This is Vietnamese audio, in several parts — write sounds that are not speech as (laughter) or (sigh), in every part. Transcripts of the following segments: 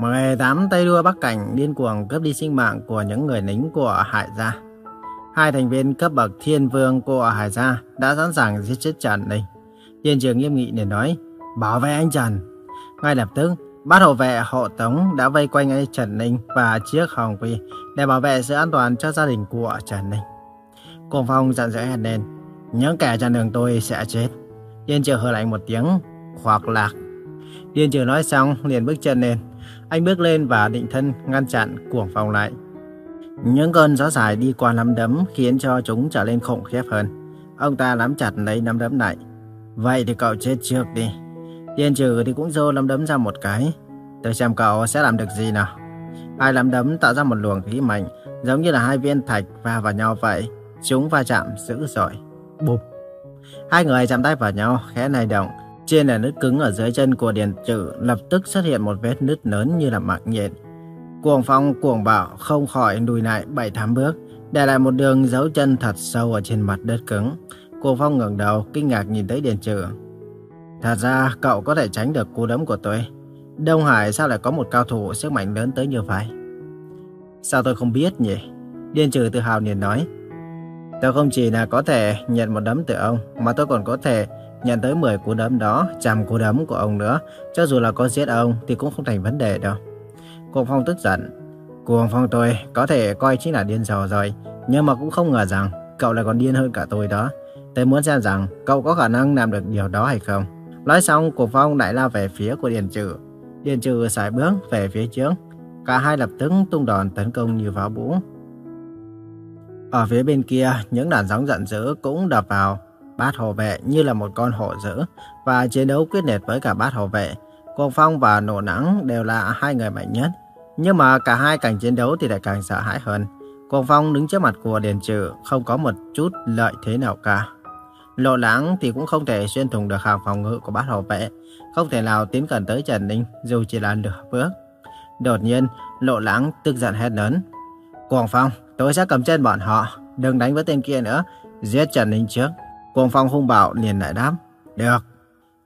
18 tay đua Bắc Cảnh điên cuồng cướp đi sinh mạng của những người lính của Hải Gia. Hai thành viên cấp bậc thiên vương của Hải Gia đã sẵn sàng giết chết Trần Ninh. Tiên trường nghiêm nghị để nói, bảo vệ anh Trần. Ngay lập tức, bát hộ vệ hộ tống đã vây quanh anh Trần Ninh và chiếc hồng quy để bảo vệ sự an toàn cho gia đình của Trần Ninh. Cùng phong dặn dò hét lên, những kẻ chặn đường tôi sẽ chết. Tiên trường hờ lạnh một tiếng, hoặc lạc. Tiên trường nói xong liền bước chân lên. Anh bước lên và định thân ngăn chặn cuồng phong lại. Những cơn gió dài đi qua nắm đấm khiến cho chúng trở nên khủng khiếp hơn. Ông ta nắm chặt lấy nắm đấm lại. Vậy thì cậu chết trước đi. Tiên trừ thì cũng dô nắm đấm ra một cái. Tôi xem cậu sẽ làm được gì nào. Hai nắm đấm tạo ra một luồng khí mạnh, giống như là hai viên thạch va vào nhau vậy. Chúng va chạm dữ dội. Bụp. Hai người chạm tay vào nhau, khẽ này động. Trên nền nứt cứng ở dưới chân của Điền Trừ lập tức xuất hiện một vết nứt lớn như là mạng nhện. Cuồng phong cuồng bạo không khỏi lùi lại bảy tám bước, để lại một đường dấu chân thật sâu ở trên mặt đất cứng. Cuồng phong ngẩng đầu, kinh ngạc nhìn thấy Điền Trừ. Thật ra cậu có thể tránh được cú đấm của tôi. Đông Hải sao lại có một cao thủ sức mạnh lớn tới như vậy? Sao tôi không biết nhỉ? Điền Trừ tự hào liền nói. Tôi không chỉ là có thể nhận một đấm từ ông, mà tôi còn có thể nhận tới 10 cú đấm đó, trăm cú đấm của ông nữa. Cho dù là có giết ông thì cũng không thành vấn đề đâu. Cuồng Phong tức giận. Cuồng Phong tôi có thể coi chính là điên rồ rồi, nhưng mà cũng không ngờ rằng cậu lại còn điên hơn cả tôi đó. Tôi muốn xem rằng cậu có khả năng làm được điều đó hay không. Nói xong, Cuồng Phong lại lao về phía của Điền Trừ. Điền Trừ sải bước về phía trước. Cả hai lập tức tung đòn tấn công như pháo bũ. Ở phía bên kia, những đàn sóng giận dữ cũng đập vào bát hộ vệ như là một con hổ dữ và chiến đấu quyết liệt với cả bát hộ vệ. Cuồng Phong và Nổ Nắng đều là hai người mạnh nhất. Nhưng mà cả hai càng chiến đấu thì lại càng sợ hãi hơn. Cuồng Phong đứng trước mặt của Điền Trừ không có một chút lợi thế nào cả. Lộ lãng thì cũng không thể xuyên thủng được hàng phòng ngự của bát hộ vệ, không thể nào tiến gần tới Trần Ninh dù chỉ là nửa bước. Đột nhiên, lộ lãng tức giận hét lớn. Cuồng Phong, tôi sẽ cầm chân bọn họ, đừng đánh với tên kia nữa, giết Trần Ninh trước. Cuồng Phong hung bạo liền lại đáp. Được.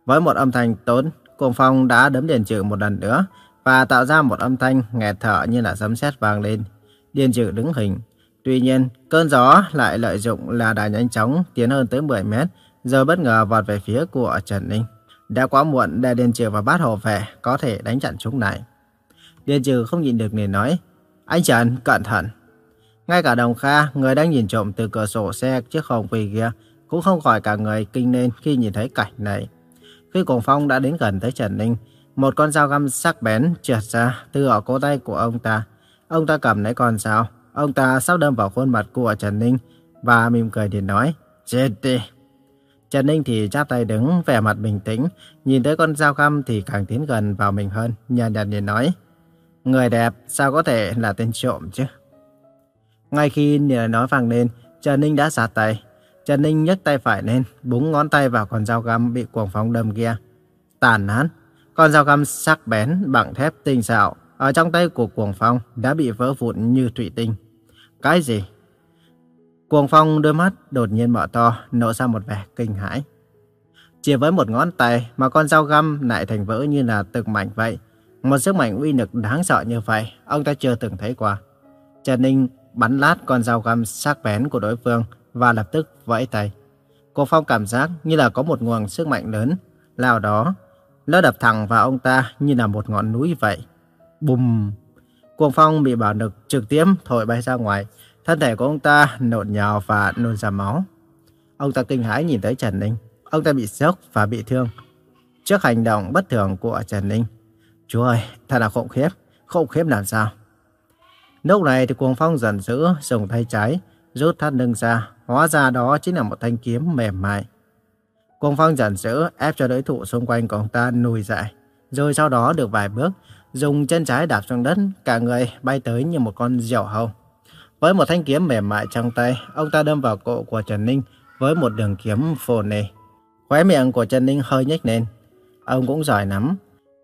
Với một âm thanh tốn, Cuồng Phong đã đấm Điền Trừ một lần nữa và tạo ra một âm thanh nghẹt thở như là sấm sét vang lên. Điền Trừ đứng hình. Tuy nhiên, cơn gió lại lợi dụng là đã nhanh chóng tiến hơn tới 10 mét, rồi bất ngờ vọt về phía của Trần Ninh. Đã quá muộn để Điền Trừ và bát hồ vệ có thể đánh chặn chúng này. Điền Trừ không nhịn được nên nói, anh Trần, cẩn thận. Ngay cả Đồng Kha, người đang nhìn trộm từ cửa sổ xe chiếc hồng quỳ kia, cũng không khỏi cả người kinh lên khi nhìn thấy cảnh này. Khi Cuồng Phong đã đến gần tới Trần Ninh, một con dao găm sắc bén trượt ra từ ở cổ tay của ông ta. Ông ta cầm lấy con dao, ông ta sắp đâm vào khuôn mặt của Trần Ninh và mỉm cười để nói, chết đi. Trần Ninh thì chắp tay đứng, vẻ mặt bình tĩnh, nhìn tới con dao găm thì càng tiến gần vào mình hơn, nhàn nhạt để nói, người đẹp sao có thể là tên trộm chứ? Ngay khi lời nói vang lên, Trần Ninh đã xả tay, Trần Ninh nhấc tay phải lên, búng ngón tay vào con dao găm bị cuồng phong đâm kia. Tàn nát, con dao găm sắc bén bằng thép tinh xảo ở trong tay của cuồng phong đã bị vỡ vụn như thủy tinh. Cái gì? Cuồng phong đôi mắt đột nhiên mở to, nổ ra một vẻ kinh hãi. Chỉ với một ngón tay mà con dao găm lại thành vỡ như là từng mảnh vậy. Một sức mạnh uy lực đáng sợ như vậy, ông ta chưa từng thấy qua. Trần Ninh bắn lát con dao găm sắc bén của đối phương, và lập tức vẫy tay. Cô Phong cảm giác như là có một nguồn sức mạnh lớn, lao đó, nó đập thẳng vào ông ta như là một ngọn núi vậy. Bùm! Cuồng phong bị bảo lực trực tiếp thổi bay ra ngoài, thân thể của ông ta nộn nhào và nôn ra máu. Ông ta kinh hãi nhìn tới Trần Ninh, ông ta bị sốc và bị thương. Trước hành động bất thường của Trần Ninh, Chú ơi, thật là khủng khiếp, khủng khiếp làm sao? Lúc này thì cuồng phong giận dữ, dùng tay trái, rút thắt lưng ra, Hóa ra đó chính là một thanh kiếm mềm mại. Cuồng phong giận dữ ép cho đối thủ xung quanh của ông ta lùi dại. Rồi sau đó được vài bước, dùng chân trái đạp xuống đất, cả người bay tới như một con diều hâu. Với một thanh kiếm mềm mại trong tay, ông ta đâm vào cổ của Trần Ninh với một đường kiếm phồ nề. Khóe miệng của Trần Ninh hơi nhếch lên. Ông cũng giỏi lắm.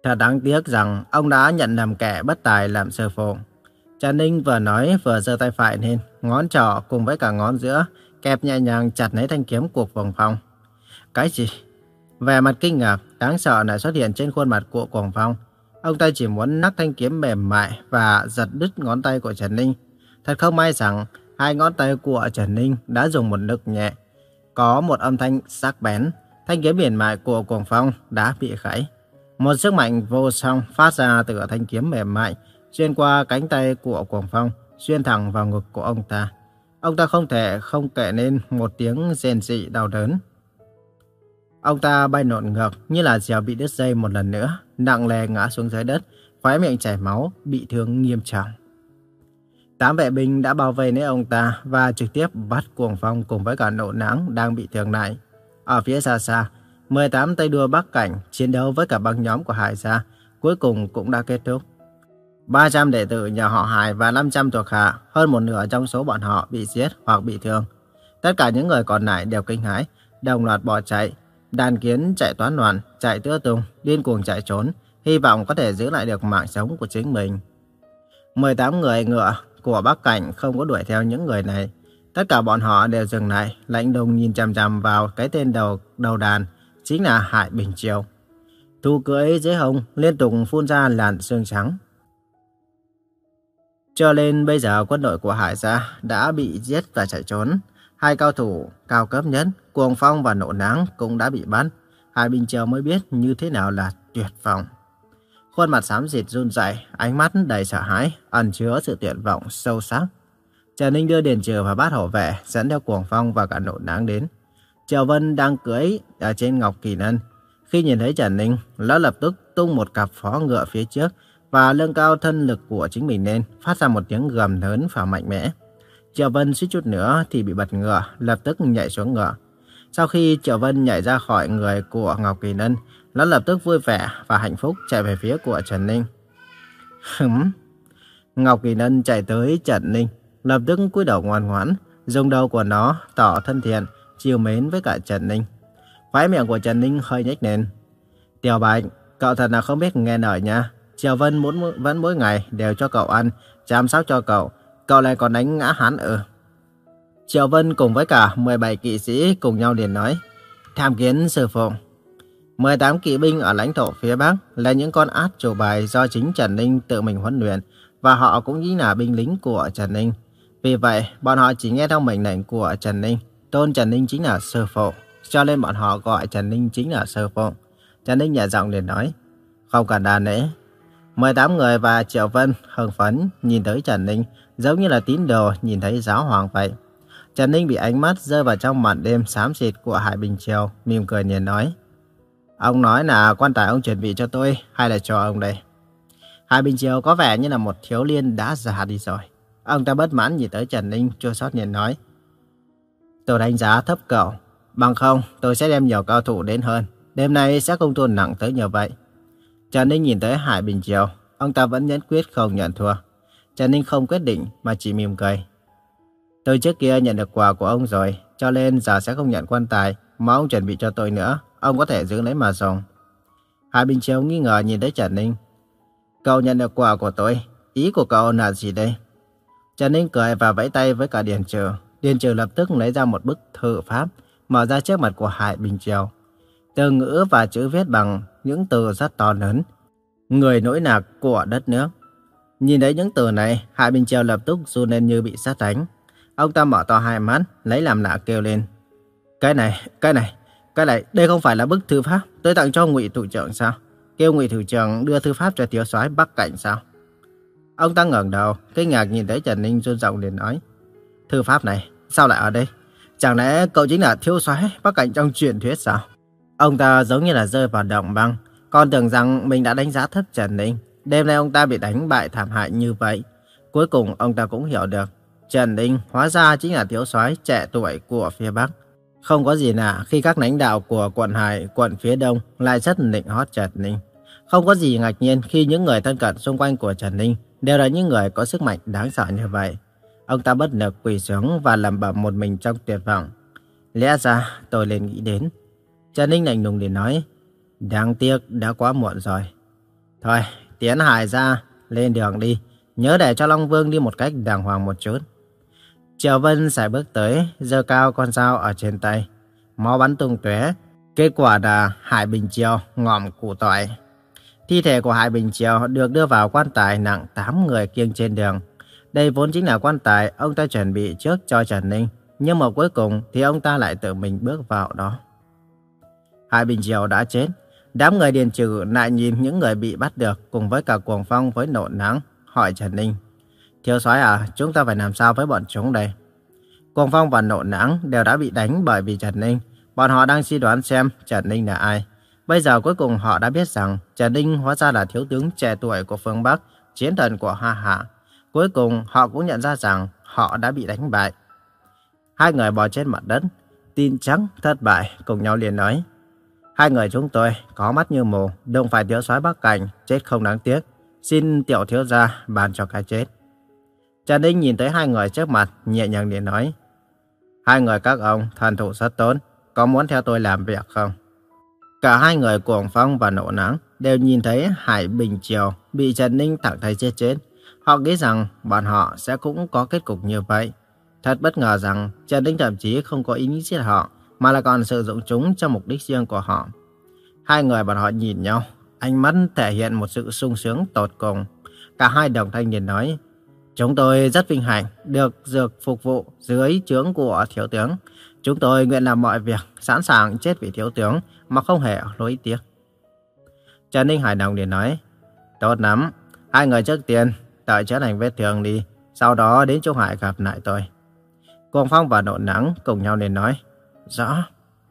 Thật đáng tiếc rằng ông đã nhận làm kẻ bất tài làm sơ phụ. Trần Ninh vừa nói vừa giơ tay phải lên, ngón trỏ cùng với cả ngón giữa kẹp nhẹ nhàng chặt lấy thanh kiếm của quảng Phong. Cái gì? Vẻ mặt kinh ngạc, đáng sợ lại xuất hiện trên khuôn mặt của quảng Phong. Ông ta chỉ muốn nắc thanh kiếm mềm mại và giật đứt ngón tay của Trần Ninh. Thật không may rằng hai ngón tay của Trần Ninh đã dùng một lực nhẹ. Có một âm thanh sắc bén, thanh kiếm mềm mại của quảng Phong đã bị gãy. Một sức mạnh vô song phát ra từ thanh kiếm mềm mại, xuyên qua cánh tay của quảng Phong, xuyên thẳng vào ngực của ông ta. Ông ta không thể không kể nên một tiếng rên rỉ đau đớn. Ông ta bay nộn ngược như là dèo bị đứt dây một lần nữa, nặng lè ngã xuống dưới đất, khóe miệng chảy máu, bị thương nghiêm trọng. Tám vệ binh đã bao vây lấy ông ta và trực tiếp bắt cuồng phong cùng với cả nộ nắng đang bị thương nặng. Ở phía xa xa, 18 tay đua Bắc Cảnh chiến đấu với cả băng nhóm của Hải gia cuối cùng cũng đã kết thúc. 300 đệ tử nhà họ Hải và 500 thuộc hạ, hơn một nửa trong số bọn họ bị giết hoặc bị thương. Tất cả những người còn lại đều kinh hãi, đồng loạt bỏ chạy. Đàn kiến chạy toán loạn, chạy tưa tung, điên cuồng chạy trốn, hy vọng có thể giữ lại được mạng sống của chính mình. 18 người ngựa của Bắc Cảnh không có đuổi theo những người này. Tất cả bọn họ đều dừng lại, lạnh lùng nhìn chằm chằm vào cái tên đầu đầu đàn, chính là Hải Bình Triều. Thu cưỡi dưới hông liên tục phun ra làn sương trắng. Cho nên bây giờ quân đội của Hải gia đã bị giết và chạy trốn. Hai cao thủ cao cấp nhất, Cuồng Phong và Nộ Nắng cũng đã bị bắt. Hải Bình Triều mới biết như thế nào là tuyệt vọng. Khuôn mặt xám xịt run rẩy, ánh mắt đầy sợ hãi, ẩn chứa sự tuyệt vọng sâu sắc. Trần Ninh đưa Điền Trừ và bát hổ vệ dẫn theo Cuồng Phong và cả Nộ Nắng đến. Triều Vân đang cưỡi ở trên Ngọc Kỳ Nân. Khi nhìn thấy Trần Ninh, lão lập tức tung một cặp phó ngựa phía trước và nâng cao thân lực của chính mình lên, phát ra một tiếng gầm lớn và mạnh mẽ. Triệu Vân suýt chút nữa thì bị bật ngựa, lập tức nhảy xuống ngựa. Sau khi Triệu Vân nhảy ra khỏi người của Ngọc Kỳ Nân, nó lập tức vui vẻ và hạnh phúc chạy về phía của Trần Ninh. Hửm! Ngọc Kỳ Nân chạy tới Trần Ninh, lập tức cúi đầu ngoan ngoãn, dùng đầu của nó tỏ thân thiện, chiều mến với cả Trần Ninh. Khóe miệng của Trần Ninh hơi nhếch lên. Tiểu Bạch, cậu thật là không biết nghe lời nha. Triều Vân muốn vẫn mỗi ngày đều cho cậu ăn, chăm sóc cho cậu. Cậu lại còn đánh ngã hắn ở. Triều Vân cùng với cả 17 kỵ sĩ cùng nhau liền nói. Tham kiến sư phụ. 18 kỵ binh ở lãnh thổ phía Bắc là những con át chủ bài do chính Trần Ninh tự mình huấn luyện và họ cũng chính là binh lính của Trần Ninh. Vì vậy, bọn họ chỉ nghe theo mệnh lệnh của Trần Ninh. Tôn Trần Ninh chính là sư phụ, cho nên bọn họ gọi Trần Ninh chính là sư phụ. Trần Ninh nhẹ giọng liền nói, không cần đà nễ, 18 người và Triệu Vân hưng phấn nhìn tới Trần Ninh giống như là tín đồ nhìn thấy giáo hoàng vậy. Trần Ninh bị ánh mắt rơi vào trong màn đêm xám xịt của Hải Bình Triều, mỉm cười nhìn nói. Ông nói là quan tài ông chuẩn bị cho tôi hay là cho ông đây? Hải Bình Triều có vẻ như là một thiếu liên đã già đi rồi. Ông ta bất mãn nhìn tới Trần Ninh chua xót nhìn nói. Tôi đánh giá thấp cậu. Bằng không, tôi sẽ đem nhiều cao thủ đến hơn. Đêm nay sẽ không thua nặng tới như vậy. Trần Ninh nhìn tới Hải Bình Triều, ông ta vẫn nhẫn quyết không nhận thua. Trần Ninh không quyết định mà chỉ mỉm cười. Tôi trước kia nhận được quà của ông rồi, cho nên giờ sẽ không nhận quan tài mà ông chuẩn bị cho tôi nữa. Ông có thể giữ lấy mà dùng. Hải Bình Triều nghi ngờ nhìn tới Trần Ninh. Cậu nhận được quà của tôi, ý của cậu là gì đây? Trần Ninh cười và vẫy tay với cả Điền Trừ. Điền Trừ lập tức lấy ra một bức thư pháp, mở ra trước mặt của Hải Bình Triều. Từ ngữ và chữ viết bằng những từ rất to lớn. Người nỗi nạc của đất nước. Nhìn thấy những từ này, Hạ Bình Triều lập tức run lên như bị sát đánh. Ông ta mở to hai mắt, lấy làm lạ kêu lên. Cái này, cái này, cái này, đây không phải là bức thư pháp tôi tặng cho ngụy thủ trưởng sao? Kêu ngụy thủ trưởng đưa thư pháp cho thiếu soái Bắc Cảnh sao? Ông ta ngẩng đầu, kinh ngạc nhìn thấy Trần Ninh run giọng liền nói. Thư pháp này, sao lại ở đây? Chẳng lẽ cậu chính là thiếu soái Bắc Cảnh trong truyền thuyết sao? Ông ta giống như là rơi vào động băng. Con tưởng rằng mình đã đánh giá thấp Trần Ninh. Đêm nay ông ta bị đánh bại thảm hại như vậy. Cuối cùng ông ta cũng hiểu được. Trần Ninh hóa ra chính là thiếu soái trẻ tuổi của phía Bắc. Không có gì lạ khi các lãnh đạo của quận Hải, quận phía Đông lại rất nịnh hót Trần Ninh. Không có gì ngạc nhiên khi những người thân cận xung quanh của Trần Ninh đều là những người có sức mạnh đáng sợ như vậy. Ông ta bất lực quỳ xuống và lẩm bẩm một mình trong tuyệt vọng. Lẽ ra tôi nên nghĩ đến Trần Ninh lạnh lùng để nói, đáng tiếc đã quá muộn rồi. Thôi, tiến hải ra, lên đường đi, nhớ để cho Long Vương đi một cách đàng hoàng một chút. Triệu Vân sẽ bước tới, giơ cao con dao ở trên tay, máu bắn tung tóe. Kết quả là Hải Bình Triều ngòm củ tỏi. Thi thể của Hải Bình Triều được đưa vào quan tài nặng 8 người kiêng trên đường. Đây vốn chính là quan tài ông ta chuẩn bị trước cho Trần Ninh, nhưng mà cuối cùng thì ông ta lại tự mình bước vào đó hai Bình diều đã chết, đám người điền trừ lại nhìn những người bị bắt được cùng với cả cuồng phong với nộ nắng, hỏi Trần Ninh. Thiếu soái à, chúng ta phải làm sao với bọn chúng đây? Cuồng phong và nộ nắng đều đã bị đánh bởi vì Trần Ninh. Bọn họ đang suy đoán xem Trần Ninh là ai. Bây giờ cuối cùng họ đã biết rằng Trần Ninh hóa ra là thiếu tướng trẻ tuổi của phương Bắc, chiến thần của Hoa Hạ. Cuối cùng họ cũng nhận ra rằng họ đã bị đánh bại. Hai người bò trên mặt đất, tin trắng thất bại cùng nhau liền nói. Hai người chúng tôi có mắt như mù, don't phải thiếu soái Bắc Cảnh, chết không đáng tiếc. Xin tiểu thiếu gia bàn cho cái chết. Trần Ninh nhìn tới hai người trước mặt, nhẹ nhàng để nói. Hai người các ông thần thụ rất tốt, có muốn theo tôi làm việc không? Cả hai người cuồng phong và nộ nắng đều nhìn thấy Hải Bình Triều bị Trần Ninh thẳng thấy chết chết. Họ nghĩ rằng bọn họ sẽ cũng có kết cục như vậy. Thật bất ngờ rằng Trần Ninh thậm chí không có ý nghĩ giết họ, mà là còn sử dụng chúng cho mục đích riêng của họ. Hai người bọn họ nhìn nhau, ánh mắt thể hiện một sự sung sướng tột cùng. Cả hai đồng thanh nhìn nói, Chúng tôi rất vinh hạnh được dược phục vụ dưới trướng của thiếu tướng. Chúng tôi nguyện làm mọi việc, sẵn sàng chết vì thiếu tướng mà không hề lối tiếc. Trần Ninh Hải đồng liền nói, Tốt lắm, hai người trước tiên đợi chữa lành vết thương đi, sau đó đến Trung Hải gặp lại tôi. Cuồng Phong và Nộn Nắng cùng nhau liền nói, Rõ.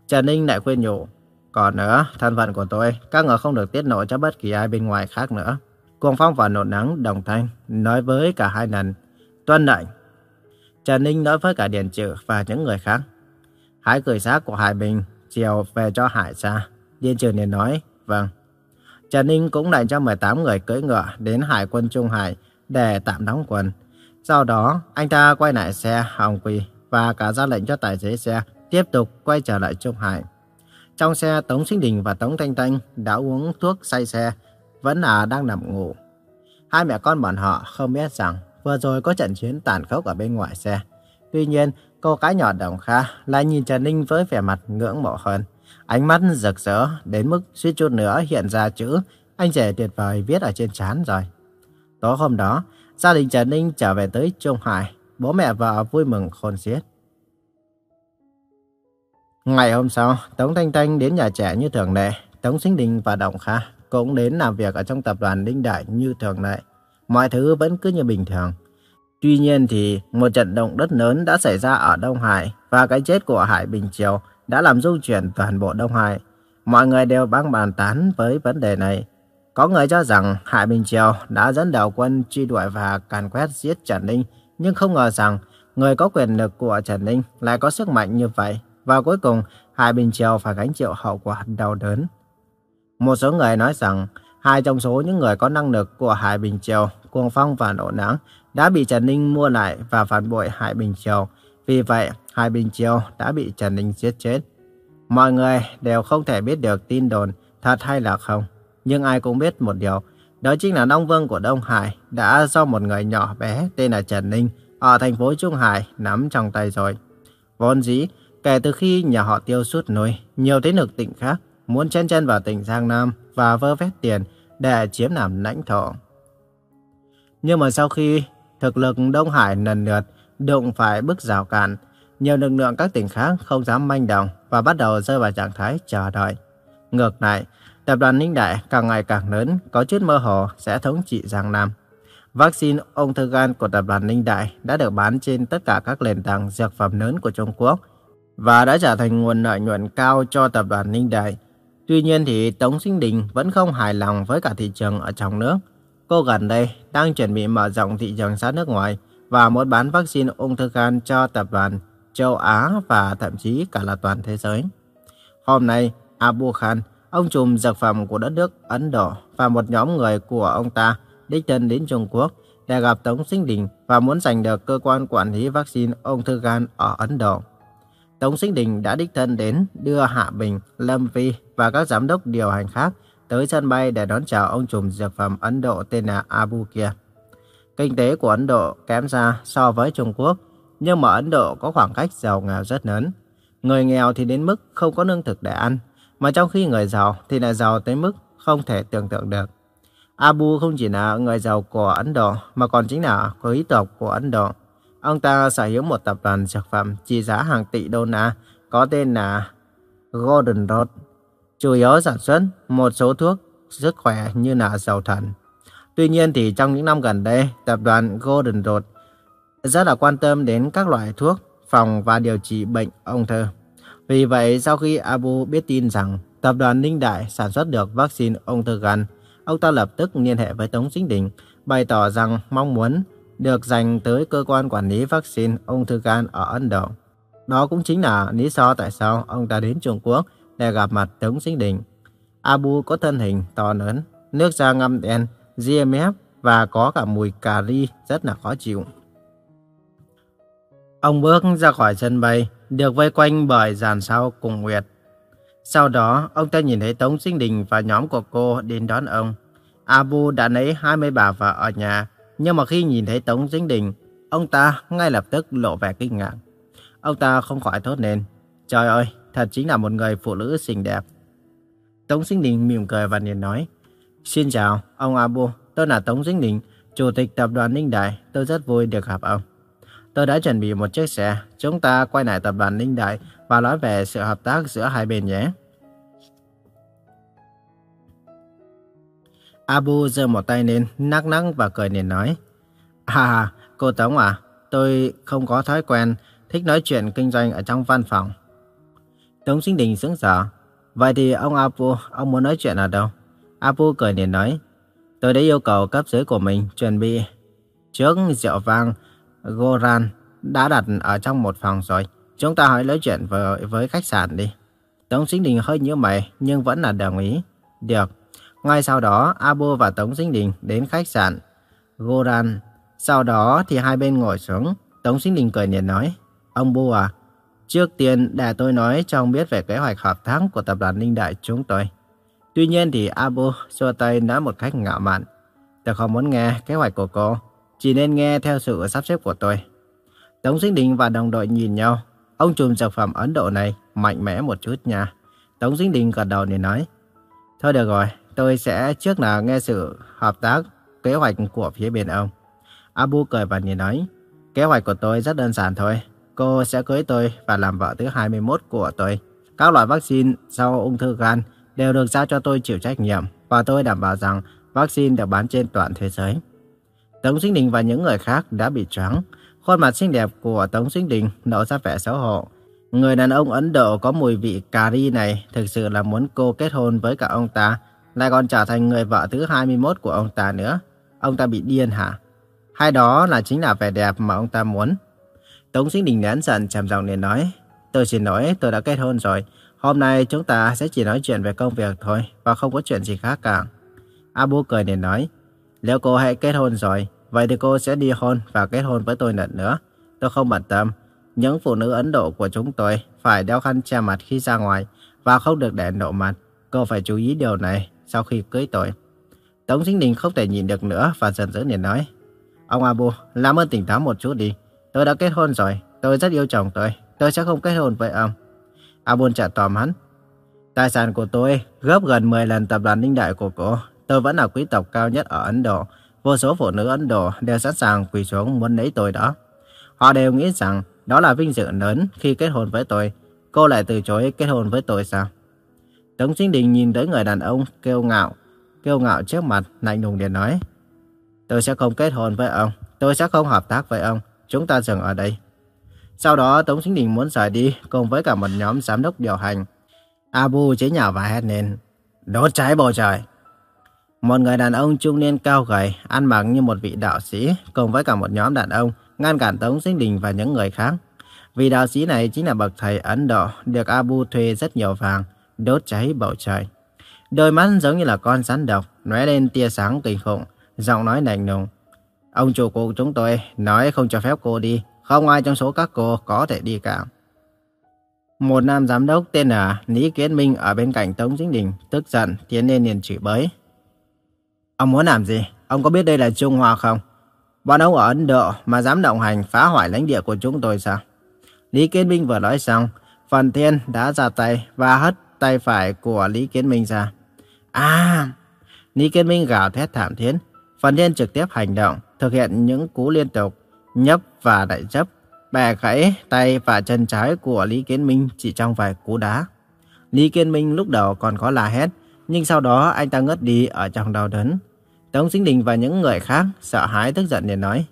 Trần Ninh lại khuyên nhủ, còn nữa, thân phận của tôi, các ngờ không được tiết lộ cho bất kỳ ai bên ngoài khác nữa. Cuồng Phong và Nộn Nắng đồng thanh nói với cả hai lần, tuân lệnh. Trần Ninh nói với cả Điền Trự và những người khác, hãy gửi xác của Hải Bình chiều về cho Hải ra. Điền Trừ liền nói, vâng. Trần Ninh cũng lệnh cho 18 người cưỡi ngựa đến Hải quân Trung Hải để tạm đóng quân. Sau đó, anh ta quay lại xe Hồng Quỳ và cả ra lệnh cho tài xế xe tiếp tục quay trở lại Trung Hải. Trong xe, Tống Sinh Đình và Tống Thanh Thanh đã uống thuốc say xe, vẫn là đang nằm ngủ. Hai mẹ con bọn họ không biết rằng vừa rồi có trận chiến tàn khốc ở bên ngoài xe. Tuy nhiên, cô cái nhỏ Đồng Kha lại nhìn Trần Ninh với vẻ mặt ngưỡng mộ hơn. Ánh mắt rực rỡ đến mức suýt chút nữa hiện ra chữ anh rể tuyệt vời viết ở trên trán rồi. Tối hôm đó, gia đình Trần Ninh trở về tới Trung Hải. Bố mẹ vợ vui mừng khôn xiết. Ngày hôm sau, Tống Thanh Thanh đến nhà trẻ như thường lệ. Tống Sinh Đình và Đồng Kha cũng đến làm việc ở trong tập đoàn Đinh Đại như thường lệ. Mọi thứ vẫn cứ như bình thường. Tuy nhiên thì một trận động đất lớn đã xảy ra ở Đông Hải và cái chết của Hải Bình Triều đã làm rung chuyển toàn bộ Đông Hải. Mọi người đều băng bàn tán với vấn đề này. Có người cho rằng Hải Bình Triều đã dẫn đầu quân truy đuổi và càn quét giết Trần Ninh, nhưng không ngờ rằng người có quyền lực của Trần Ninh lại có sức mạnh như vậy. Và cuối cùng, hai Bình Triều phải gánh chịu hậu quả đau đớn. Một số người nói rằng hai trong số những người có năng lực của Hải Bình Triều, Cuồng Phong và Nộ Nắng đã bị Trần Ninh mua lại và phản bội Hải Bình Triều. Vì vậy, Hải Bình Triều đã bị Trần Ninh giết chết. Mọi người đều không thể biết được tin đồn thật hay là không. Nhưng ai cũng biết một điều, đó chính là đông Vương của Đông Hải đã do một người nhỏ bé tên là Trần Ninh ở thành phố Trung Hải nắm trong tay rồi. Vốn dĩ, kể từ khi nhà họ tiêu suốt núi, nhiều thế lực tỉnh khác muốn chen chân vào tỉnh Giang Nam và vơ vét tiền để chiếm làm lãnh thổ. Nhưng mà sau khi thực lực Đông Hải lần lượt đụng phải bức rào cản, nhiều lực lượng các tỉnh khác không dám manh động và bắt đầu rơi vào trạng thái chờ đợi. Ngược lại, tập đoàn Ninh Đại càng ngày càng lớn, có chút mơ hồ sẽ thống trị Giang Nam. Vaccine ung thư gan của tập đoàn Ninh Đại đã được bán trên tất cả các nền tảng dược phẩm lớn của Trung Quốc và đã trở thành nguồn lợi nhuận cao cho tập đoàn Ninh Đại. Tuy nhiên thì Tống Sinh Đình vẫn không hài lòng với cả thị trường ở trong nước. Cô gần đây đang chuẩn bị mở rộng thị trường ra nước ngoài và muốn bán vaccine ung thư gan cho tập đoàn châu Á và thậm chí cả là toàn thế giới. Hôm nay, Abu Khan, ông trùm dược phẩm của đất nước Ấn Độ và một nhóm người của ông ta đích thân đến Trung Quốc để gặp Tống Sinh Đình và muốn giành được cơ quan quản lý vaccine ung thư gan ở Ấn Độ. Tống Sinh Đình đã đích thân đến đưa Hạ Bình, Lâm Vi và các giám đốc điều hành khác tới sân bay để đón chào ông trùm dược phẩm Ấn Độ tên là Abu kia. Kinh tế của Ấn Độ kém xa so với Trung Quốc, nhưng mà Ấn Độ có khoảng cách giàu nghèo rất lớn. Người nghèo thì đến mức không có lương thực để ăn, mà trong khi người giàu thì lại giàu tới mức không thể tưởng tượng được. Abu không chỉ là người giàu của Ấn Độ mà còn chính là quý tộc của Ấn Độ. Ông ta sở hữu một tập đoàn dược phẩm trị giá hàng tỷ đô la có tên là Golden Road, chủ yếu sản xuất một số thuốc sức khỏe như là dầu thần. Tuy nhiên thì trong những năm gần đây, tập đoàn Golden Road rất là quan tâm đến các loại thuốc phòng và điều trị bệnh ung thư. Vì vậy, sau khi Abu biết tin rằng tập đoàn Ninh Đại sản xuất được vaccine ung thư gan, ông ta lập tức liên hệ với Tống Sinh Đình, bày tỏ rằng mong muốn được dành tới cơ quan quản lý vaccine ung thư gan ở Ấn Độ. Đó cũng chính là lý do tại sao ông ta đến Trung Quốc để gặp mặt Tống Sinh Đình. Abu có thân hình to lớn, nước da ngăm đen, ria mép và có cả mùi cà ri rất là khó chịu. Ông bước ra khỏi sân bay, được vây quanh bởi dàn sao cùng Nguyệt. Sau đó, ông ta nhìn thấy Tống Sinh Đình và nhóm của cô đến đón ông. Abu đã lấy 20 bà vợ ở nhà, nhưng mà khi nhìn thấy Tống Sinh Đình, ông ta ngay lập tức lộ vẻ kinh ngạc. Ông ta không khỏi thốt lên. Trời ơi, thật chính là một người phụ nữ xinh đẹp. Tống Sinh Đình mỉm cười và liền nói. Xin chào, ông Abu, tôi là Tống Sinh Đình, Chủ tịch Tập đoàn Ninh Đại, tôi rất vui được gặp ông. Tôi đã chuẩn bị một chiếc xe, chúng ta quay lại Tập đoàn Ninh Đại và nói về sự hợp tác giữa hai bên nhé. Abu giơ một tay lên, nắc nắc và cười liền nói. À, cô Tống à, tôi không có thói quen thích nói chuyện kinh doanh ở trong văn phòng. Tống Sinh Đình sững sờ. Vậy thì ông Abu, ông muốn nói chuyện ở đâu? Abu cười liền nói. Tôi đã yêu cầu cấp dưới của mình chuẩn bị trước rượu vang Goran đã đặt ở trong một phòng rồi. Chúng ta hãy nói chuyện với, với khách sạn đi. Tống Sinh Đình hơi nhíu mày nhưng vẫn là đồng ý. Được. Ngay sau đó, Abu và Tống Sinh Đình đến khách sạn Goran. Sau đó thì hai bên ngồi xuống. Tống Sinh Đình cười liền nói. Ông Bu à, trước tiên để tôi nói cho ông biết về kế hoạch hợp tác của tập đoàn Ninh Đại chúng tôi. Tuy nhiên thì Abu xua tay nói một cách ngạo mạn. Tôi không muốn nghe kế hoạch của cô, chỉ nên nghe theo sự sắp xếp của tôi. Tống Sinh Đình và đồng đội nhìn nhau. Ông trùm dược phẩm Ấn Độ này mạnh mẽ một chút nha. Tống Sinh Đình gật đầu để nói. Thôi được rồi, tôi sẽ trước là nghe sự hợp tác, kế hoạch của phía bên ông. Abu cười và nhìn nói. Kế hoạch của tôi rất đơn giản thôi. Cô sẽ cưới tôi và làm vợ thứ 21 của tôi. Các loại vaccine sau ung thư gan đều được giao cho tôi chịu trách nhiệm và tôi đảm bảo rằng vaccine được bán trên toàn thế giới. Tống Sinh Đình và những người khác đã bị choáng. Khuôn mặt xinh đẹp của Tống Sinh Đình nở ra vẻ xấu hổ. Người đàn ông Ấn Độ có mùi vị cà ri này thực sự là muốn cô kết hôn với cả ông ta, lại còn trở thành người vợ thứ 21 của ông ta nữa. Ông ta bị điên hả? Hay đó là chính là vẻ đẹp mà ông ta muốn? Tống Sinh Đình nén giận trầm giọng liền nói, tôi xin lỗi, tôi đã kết hôn rồi. Hôm nay chúng ta sẽ chỉ nói chuyện về công việc thôi và không có chuyện gì khác cả. Abu cười liền nói, nếu cô hãy kết hôn rồi, vậy thì cô sẽ đi hôn và kết hôn với tôi lần nữa. Tôi không bận tâm. Những phụ nữ Ấn Độ của chúng tôi phải đeo khăn che mặt khi ra ngoài và không được để lộ mặt. Cô phải chú ý điều này sau khi cưới tôi. Tống Sinh Đình không thể nhìn được nữa và dần dữ liền nói. Ông Abu, làm ơn tỉnh táo một chút đi. Tôi đã kết hôn rồi. Tôi rất yêu chồng tôi. Tôi sẽ không kết hôn với ông. Abu trả tòm hắn. Tài sản của tôi gấp gần 10 lần tập đoàn ninh đại của cô. Tôi vẫn là quý tộc cao nhất ở Ấn Độ. Vô số phụ nữ Ấn Độ đều sẵn sàng quỳ xuống muốn lấy tôi đó. Họ đều nghĩ rằng đó là vinh dự lớn khi kết hôn với tôi. Cô lại từ chối kết hôn với tôi sao? Tống Chính Đình nhìn tới người đàn ông kêu ngạo, kêu ngạo trước mặt, lạnh lùng để nói. Tôi sẽ không kết hôn với ông, tôi sẽ không hợp tác với ông, chúng ta dừng ở đây. Sau đó Tống Chính Đình muốn rời đi cùng với cả một nhóm giám đốc điều hành. Abu chế nhạo và hét lên, đốt cháy bầu trời. Một người đàn ông trung niên cao gầy, ăn mặc như một vị đạo sĩ, cùng với cả một nhóm đàn ông, ngăn cản Tống Sinh Đình và những người khác. Vị đạo sĩ này chính là bậc thầy Ấn Độ, được Abu thuê rất nhiều vàng, đốt cháy bầu trời. Đôi mắt giống như là con rắn độc, lóe lên tia sáng kinh khủng, giọng nói lạnh lùng. Ông chủ của chúng tôi nói không cho phép cô đi, không ai trong số các cô có thể đi cả. Một nam giám đốc tên là Lý Kiến Minh ở bên cạnh Tống Chính Đình, tức giận tiến lên liền chửi bới. Ông muốn làm gì? Ông có biết đây là Trung Hoa không? Bọn ông ở Ấn Độ mà dám động hành phá hoại lãnh địa của chúng tôi sao? Lý Kiến Minh vừa nói xong, Phần Thiên đã ra tay và hất tay phải của Lý Kiến Minh ra. À, Lý Kiến Minh gào thét thảm thiết. Phần Thiên trực tiếp hành động, thực hiện những cú liên tục, nhấp và đại chấp, bẻ gãy tay và chân trái của Lý Kiến Minh chỉ trong vài cú đá. Lý Kiến Minh lúc đầu còn có la hét, nhưng sau đó anh ta ngất đi ở trong đau đớn. Tống Sinh Đình và những người khác sợ hãi tức giận liền nói,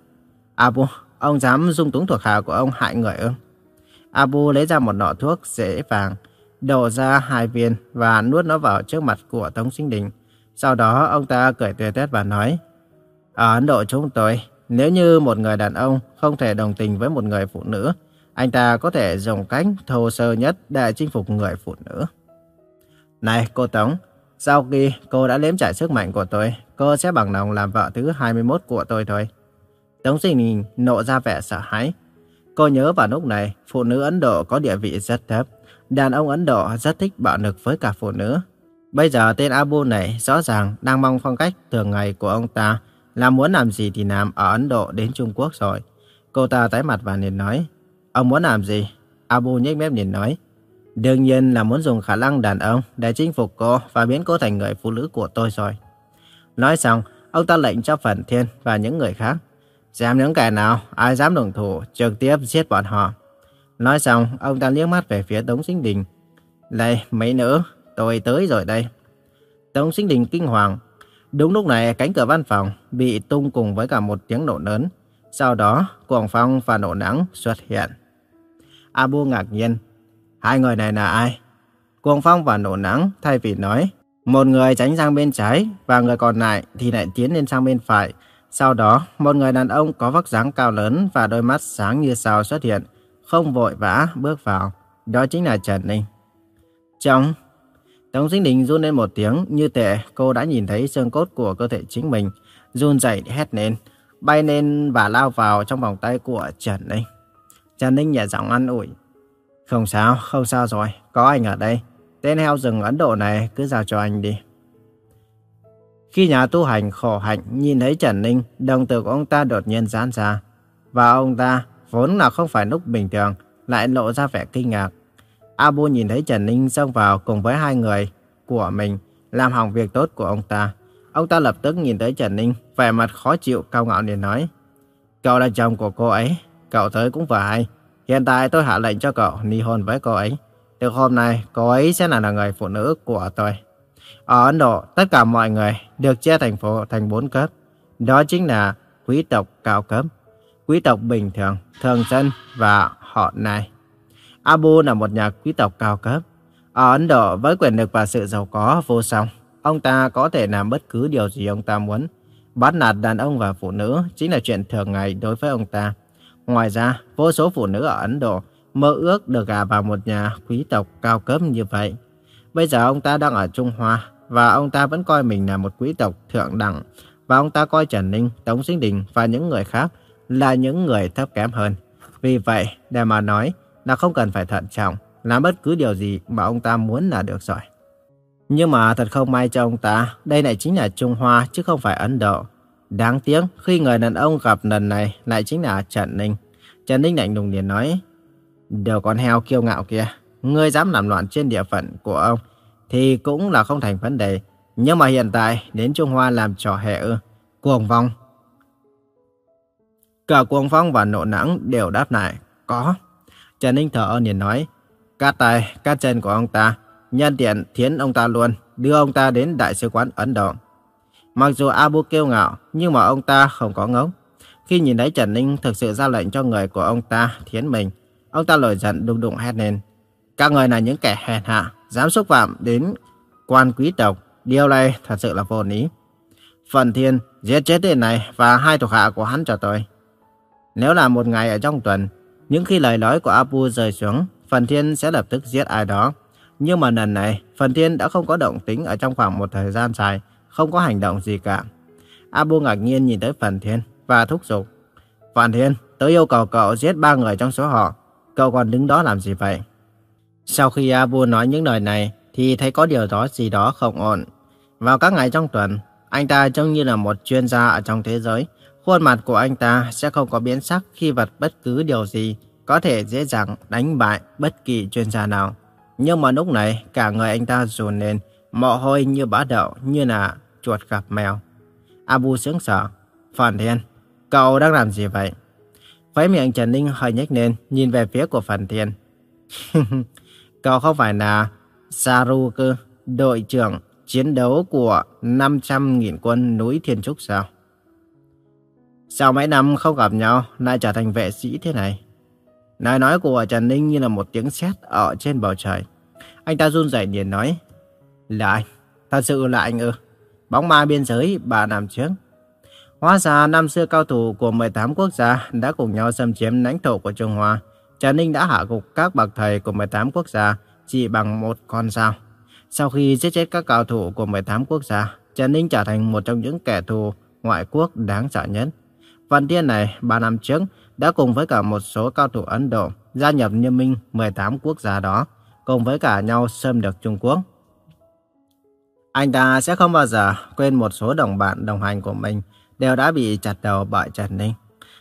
Abu, ông dám dung túng thuộc hạ của ông hại người ư? Abu lấy ra một nọ thuốc dễ vàng, đổ ra hai viên và nuốt nó vào trước mặt của Tống Sinh Đình. Sau đó ông ta cười tươi tét và nói, Ở Ấn Độ chúng tôi, nếu như một người đàn ông không thể đồng tình với một người phụ nữ, anh ta có thể dùng cách thô sơ nhất để chinh phục người phụ nữ. Này cô Tống, sau khi cô đã nếm trải sức mạnh của tôi, cô sẽ bằng lòng làm vợ thứ 21 của tôi thôi. Tống sinh đình nộ ra vẻ sợ hãi. Cô nhớ vào lúc này, phụ nữ Ấn Độ có địa vị rất thấp. Đàn ông Ấn Độ rất thích bạo lực với cả phụ nữ. Bây giờ tên Abu này rõ ràng đang mong phong cách thường ngày của ông ta là muốn làm gì thì làm ở Ấn Độ đến Trung Quốc rồi. Cô ta tái mặt và liền nói, ông muốn làm gì? Abu nhếch mép liền nói, đương nhiên là muốn dùng khả năng đàn ông để chinh phục cô và biến cô thành người phụ nữ của tôi rồi. Nói xong, ông ta lệnh cho Phần Thiên và những người khác. Xem những kẻ nào, ai dám đồng thủ, trực tiếp giết bọn họ. Nói xong, ông ta liếc mắt về phía Tống Sinh Đình. Đây, mấy nữ, tôi tới rồi đây. Tống Sinh Đình kinh hoàng. Đúng lúc này, cánh cửa văn phòng bị tung cùng với cả một tiếng nổ lớn. Sau đó, cuồng phong và nổ nắng xuất hiện. Abu ngạc nhiên. Hai người này là ai? Cuồng phong và nổ nắng thay vì nói. Một người tránh sang bên trái và người còn lại thì lại tiến lên sang bên phải. Sau đó, một người đàn ông có vóc dáng cao lớn và đôi mắt sáng như sao xuất hiện, không vội vã bước vào. Đó chính là Trần Ninh. Trong Tống Sinh Đình run lên một tiếng như tệ cô đã nhìn thấy xương cốt của cơ thể chính mình, run rẩy hét lên, bay lên và lao vào trong vòng tay của Trần Ninh. Trần Ninh nhẹ giọng ăn ủi. Không sao, không sao rồi, có anh ở đây. Tên heo rừng Ấn Độ này cứ giao cho anh đi. Khi nhà tu hành khổ hạnh nhìn thấy Trần Ninh, đồng tử của ông ta đột nhiên giãn ra. Và ông ta, vốn là không phải lúc bình thường, lại lộ ra vẻ kinh ngạc. Abu nhìn thấy Trần Ninh xông vào cùng với hai người của mình, làm hỏng việc tốt của ông ta. Ông ta lập tức nhìn tới Trần Ninh, vẻ mặt khó chịu, cao ngạo để nói. Cậu là chồng của cô ấy, cậu tới cũng vừa hay. Hiện tại tôi hạ lệnh cho cậu ly hôn với cô ấy. Từ hôm nay, cô ấy sẽ là người phụ nữ của tôi. Ở Ấn Độ, tất cả mọi người được chia thành phố thành bốn cấp. Đó chính là quý tộc cao cấp, quý tộc bình thường, thường dân và họ này. Abu là một nhà quý tộc cao cấp. Ở Ấn Độ, với quyền lực và sự giàu có vô song, ông ta có thể làm bất cứ điều gì ông ta muốn. Bắt nạt đàn ông và phụ nữ chính là chuyện thường ngày đối với ông ta. Ngoài ra, vô số phụ nữ ở Ấn Độ mơ ước được gả vào một nhà quý tộc cao cấp như vậy. Bây giờ ông ta đang ở Trung Hoa và ông ta vẫn coi mình là một quý tộc thượng đẳng và ông ta coi Trần Ninh, Tống Sinh Đình và những người khác là những người thấp kém hơn. Vì vậy, để mà nói là không cần phải thận trọng, làm bất cứ điều gì mà ông ta muốn là được rồi. Nhưng mà thật không may cho ông ta, đây lại chính là Trung Hoa chứ không phải Ấn Độ. Đáng tiếc khi người đàn ông gặp lần này lại chính là Trần Ninh. Trần Ninh lạnh lùng liền nói, đều con heo kiêu ngạo kia, ngươi dám làm loạn trên địa phận của ông thì cũng là không thành vấn đề. Nhưng mà hiện tại đến Trung Hoa làm trò hề ư, cuồng vong. Cả cuồng phong và nộ nắng đều đáp lại, có. Trần Ninh thở ơn liền nói, cắt tay, cắt chân của ông ta, nhân tiện thiến ông ta luôn, đưa ông ta đến Đại sứ quán Ấn Độ. Mặc dù Abu kêu ngạo, nhưng mà ông ta không có ngốc. Khi nhìn thấy Trần Ninh thực sự ra lệnh cho người của ông ta thiến mình, ông ta nổi giận đùng đùng hét lên. Các người là những kẻ hèn hạ, dám xúc phạm đến quan quý tộc, điều này thật sự là vô lý. Phần Thiên giết chết tên này và hai thuộc hạ của hắn cho tôi. Nếu là một ngày ở trong tuần, những khi lời nói của Abu rơi xuống, Phần Thiên sẽ lập tức giết ai đó. Nhưng mà lần này, Phần Thiên đã không có động tính ở trong khoảng một thời gian dài, không có hành động gì cả. Abu ngạc nhiên nhìn tới Phần Thiên và thúc giục. Phần Thiên, tôi yêu cầu cậu giết ba người trong số họ. Cậu còn đứng đó làm gì vậy? Sau khi Abu nói những lời này, thì thấy có điều đó gì đó không ổn. Vào các ngày trong tuần, anh ta trông như là một chuyên gia ở trong thế giới. Khuôn mặt của anh ta sẽ không có biến sắc khi vật bất cứ điều gì có thể dễ dàng đánh bại bất kỳ chuyên gia nào. Nhưng mà lúc này, cả người anh ta run lên, mọ hôi như bã đậu, như là chuột gặp mèo. Abu sướng sợ. Phần Thiên, cậu đang làm gì vậy? Khóe miệng Trần Ninh hơi nhếch lên, nhìn về phía của Phần Thiên. (laughs) cậu không phải là Saru cơ, đội trưởng chiến đấu của 500.000 quân núi Thiên Trúc sao? Sau mấy năm không gặp nhau, lại trở thành vệ sĩ thế này. Lời nói của Trần Ninh như là một tiếng sét ở trên bầu trời. Anh ta run rẩy liền nói, là anh, thật sự là anh ư. Bóng ma biên giới 3 năm trước. Hóa ra năm xưa cao thủ của 18 quốc gia đã cùng nhau xâm chiếm lãnh thổ của Trung Hoa. Trần Ninh đã hạ gục các bậc thầy của 18 quốc gia chỉ bằng một con dao. Sau khi giết chết các cao thủ của 18 quốc gia, Trần Ninh trở thành một trong những kẻ thù ngoại quốc đáng sợ nhất. Văn Thiên này, 3 năm trước, đã cùng với cả một số cao thủ Ấn Độ gia nhập liên minh 18 quốc gia đó, cùng với cả nhau xâm lược Trung Quốc. Anh ta sẽ không bao giờ quên một số đồng bạn đồng hành của mình đều đã bị chặt đầu bởi Trần Ninh.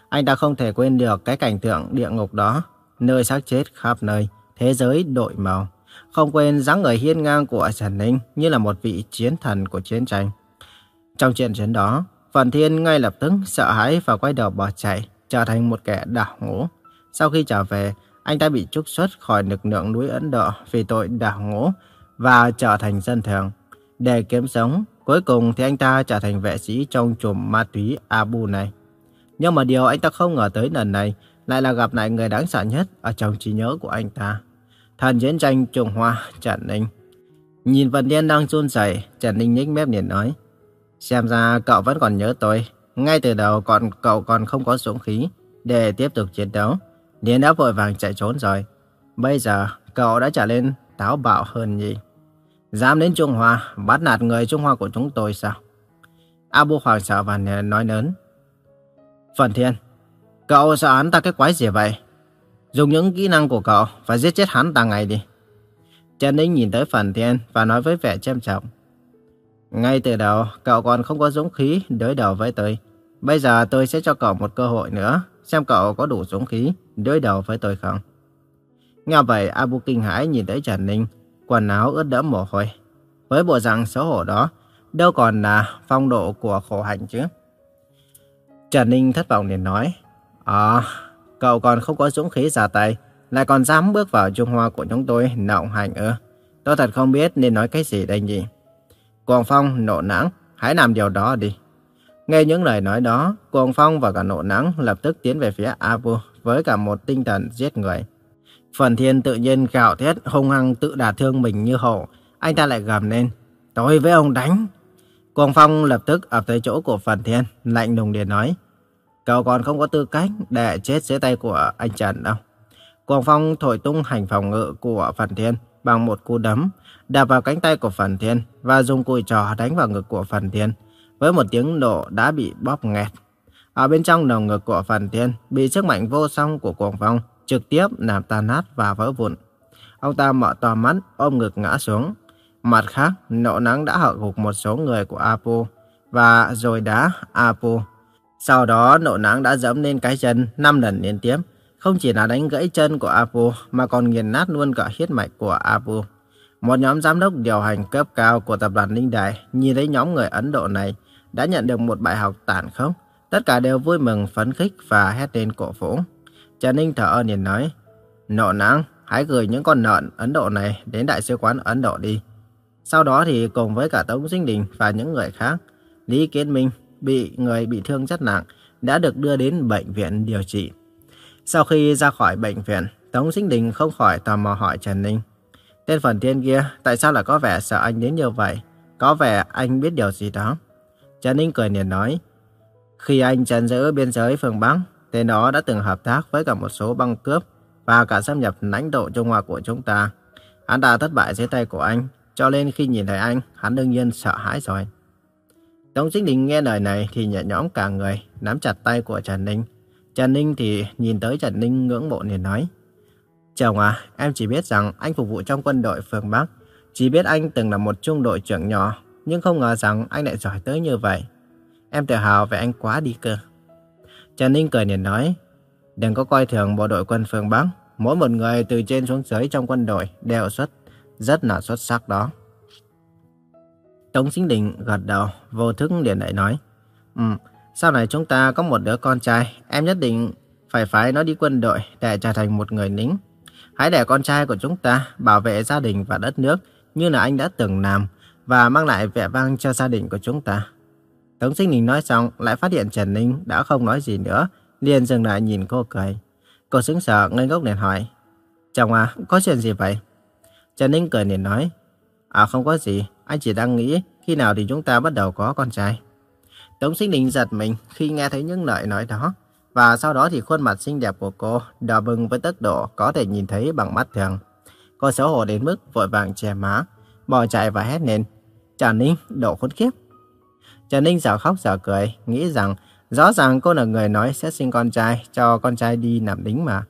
Anh ta không thể quên được cái cảnh tượng địa ngục đó, nơi xác chết khắp nơi, thế giới đổi màu. Không quên dáng người hiên ngang của Trần Ninh như là một vị chiến thần của chiến tranh. Trong trận chiến đó, Phần Thiên ngay lập tức sợ hãi và quay đầu bỏ chạy, trở thành một kẻ đảo ngũ. Sau khi trở về, anh ta bị trục xuất khỏi lực lượng núi Ấn Độ vì tội đảo ngũ và trở thành dân thường. Để kiếm sống, cuối cùng thì anh ta trở thành vệ sĩ trong chùm ma túy Abu này. Nhưng mà điều anh ta không ngờ tới lần này lại là gặp lại người đáng sợ nhất ở trong trí nhớ của anh ta. Thần chiến tranh Trung Hoa, Trần Ninh. Nhìn phần Thiên đang run rẩy, Trần Ninh nhếch mép liền nói. Xem ra cậu vẫn còn nhớ tôi. Ngay từ đầu còn cậu còn không có dũng khí để tiếp tục chiến đấu. Điên đã vội vàng chạy trốn rồi. Bây giờ cậu đã trở nên táo bạo hơn nhỉ? Dám đến Trung Hoa bắt nạt người Trung Hoa của chúng tôi sao? Abu hoàng sợ và nói lớn. Phần Thiên, cậu sợ hắn ta cái quái gì vậy? Dùng những kỹ năng của cậu và giết chết hắn ta ngay đi. Trần Ninh nhìn tới Phần Thiên và nói với vẻ chăm trọng. Ngay từ đầu, cậu còn không có dũng khí đối đầu với tôi. Bây giờ tôi sẽ cho cậu một cơ hội nữa, xem cậu có đủ dũng khí đối đầu với tôi không. Nghe vậy, Abu kinh hãi nhìn thấy Trần Ninh, quần áo ướt đẫm mồ hôi. Với bộ dạng xấu hổ đó, đâu còn là phong độ của khổ hạnh chứ. Trần Ninh thất vọng liền nói, À, cậu còn không có dũng khí ra tay, lại còn dám bước vào Trung Hoa của chúng tôi nọng hành ư. Tôi thật không biết nên nói cái gì đây nhỉ. Cuồng Phong, nộ nắng, hãy làm điều đó đi. Nghe những lời nói đó, Cuồng Phong và cả nộ nắng lập tức tiến về phía Abu với cả một tinh thần giết người. Phần Thiên tự nhiên gào thét hung hăng tự đả thương mình như hổ. Anh ta lại gầm lên, tôi với ông đánh. Cuồng Phong lập tức ập tới chỗ của Phần Thiên, lạnh lùng để nói, cậu còn không có tư cách để chết dưới tay của anh Trần đâu. Cuồng Phong thổi tung hành phòng ngự của Phần Thiên bằng một cú đấm, đạp vào cánh tay của Phần Thiên và dùng cùi trò đánh vào ngực của Phần Thiên. Với một tiếng nổ đã bị bóp nghẹt. Ở bên trong lồng ngực của Phần Thiên bị sức mạnh vô song của cuồng phong trực tiếp làm tan nát và vỡ vụn. Ông ta mở to mắt, ôm ngực ngã xuống. Mặt khác, nộ nắng đã hạ gục một số người của Apu và rồi đá Apu. Sau đó, nộ nắng đã dẫm lên cái chân 5 lần liên tiếp. Không chỉ là đánh gãy chân của Apu mà còn nghiền nát luôn cả huyết mạch của Apu. Một nhóm giám đốc điều hành cấp cao của tập đoàn Linh Đại nhìn thấy nhóm người Ấn Độ này đã nhận được một bài học tàn khốc. Tất cả đều vui mừng, phấn khích và hét lên cổ vũ. Trần Ninh thở ơn liền nói, Nộ nắng, hãy gửi những con nợn Ấn Độ này đến Đại sứ quán Ấn Độ đi. Sau đó thì cùng với cả Tống Sinh Đình và những người khác, Lý Kiến Minh bị người bị thương rất nặng đã được đưa đến bệnh viện điều trị. Sau khi ra khỏi bệnh viện, Tống Sinh Đình không khỏi tò mò hỏi Trần Ninh. Tên phần thiên kia, tại sao lại có vẻ sợ anh đến như vậy? Có vẻ anh biết điều gì đó. Trần Ninh cười liền nói, khi anh trần giữ biên giới phương Bắc, tên đó đã từng hợp tác với cả một số băng cướp và cả xâm nhập lãnh thổ Trung Hoa của chúng ta. Hắn đã thất bại dưới tay của anh, cho nên khi nhìn thấy anh, hắn đương nhiên sợ hãi rồi. Tống Chính Đình nghe lời này thì nhẹ nhõm cả người, nắm chặt tay của Trần Ninh. Trần Ninh thì nhìn tới Trần Ninh ngưỡng mộ liền nói, Chồng à, em chỉ biết rằng anh phục vụ trong quân đội phương Bắc. Chỉ biết anh từng là một trung đội trưởng nhỏ, nhưng không ngờ rằng anh lại giỏi tới như vậy. Em tự hào về anh quá đi cơ. Trần Ninh cười liền nói, đừng có coi thường bộ đội quân phương Bắc. Mỗi một người từ trên xuống dưới trong quân đội đều xuất rất là xuất sắc đó. Tống Sinh Đình gật đầu, vô thức liền lại nói. Ừ, sau này chúng ta có một đứa con trai, em nhất định phải phái nó đi quân đội để trở thành một người lính. Hãy để con trai của chúng ta bảo vệ gia đình và đất nước như là anh đã từng làm và mang lại vẻ vang cho gia đình của chúng ta. Tống Sinh Ninh nói xong lại phát hiện Trần Ninh đã không nói gì nữa, liền dừng lại nhìn cô cười. Cô sững sờ ngây ngốc liền hỏi, Chồng à, có chuyện gì vậy? Trần Ninh cười liền nói, À không có gì, anh chỉ đang nghĩ khi nào thì chúng ta bắt đầu có con trai. Tống Sinh Đình giật mình khi nghe thấy những lời nói đó. Và sau đó thì khuôn mặt xinh đẹp của cô đỏ bừng với tốc độ có thể nhìn thấy bằng mắt thường. Cô xấu hổ đến mức vội vàng che má, bỏ chạy và hét lên. Trần Ninh, độ khốn khiếp. Trần Ninh giờ khóc giờ cười, nghĩ rằng rõ ràng cô là người nói sẽ sinh con trai cho con trai đi làm lính mà.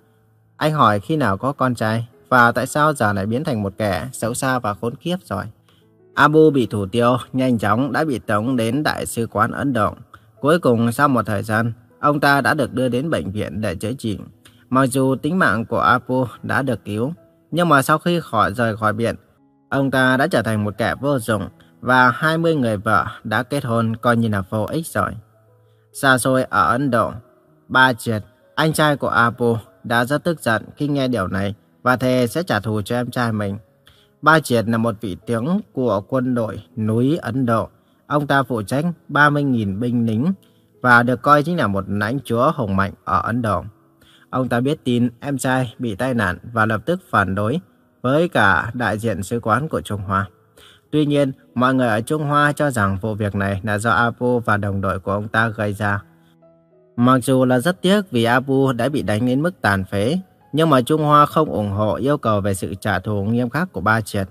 Anh hỏi khi nào có con trai và tại sao giờ lại biến thành một kẻ xấu xa và khốn kiếp rồi. Abu bị thủ tiêu, nhanh chóng đã bị tống đến Đại sứ quán Ấn Độ. Cuối cùng sau một thời gian, ông ta đã được đưa đến bệnh viện để chữa trị. Mặc dù tính mạng của Apu đã được cứu, nhưng mà sau khi khỏi rời khỏi viện, ông ta đã trở thành một kẻ vô dụng và 20 người vợ đã kết hôn coi như là vô ích rồi. Xa xôi ở Ấn Độ, Ba Triệt, anh trai của Apu đã rất tức giận khi nghe điều này và thề sẽ trả thù cho em trai mình. Ba Triệt là một vị tướng của quân đội núi Ấn Độ. Ông ta phụ trách 30.000 binh lính và được coi chính là một lãnh chúa hùng mạnh ở Ấn Độ. Ông ta biết tin em trai bị tai nạn và lập tức phản đối với cả đại diện sứ quán của Trung Hoa. Tuy nhiên, mọi người ở Trung Hoa cho rằng vụ việc này là do Abu và đồng đội của ông ta gây ra. Mặc dù là rất tiếc vì Abu đã bị đánh đến mức tàn phế, nhưng mà Trung Hoa không ủng hộ yêu cầu về sự trả thù nghiêm khắc của Ba Triệt.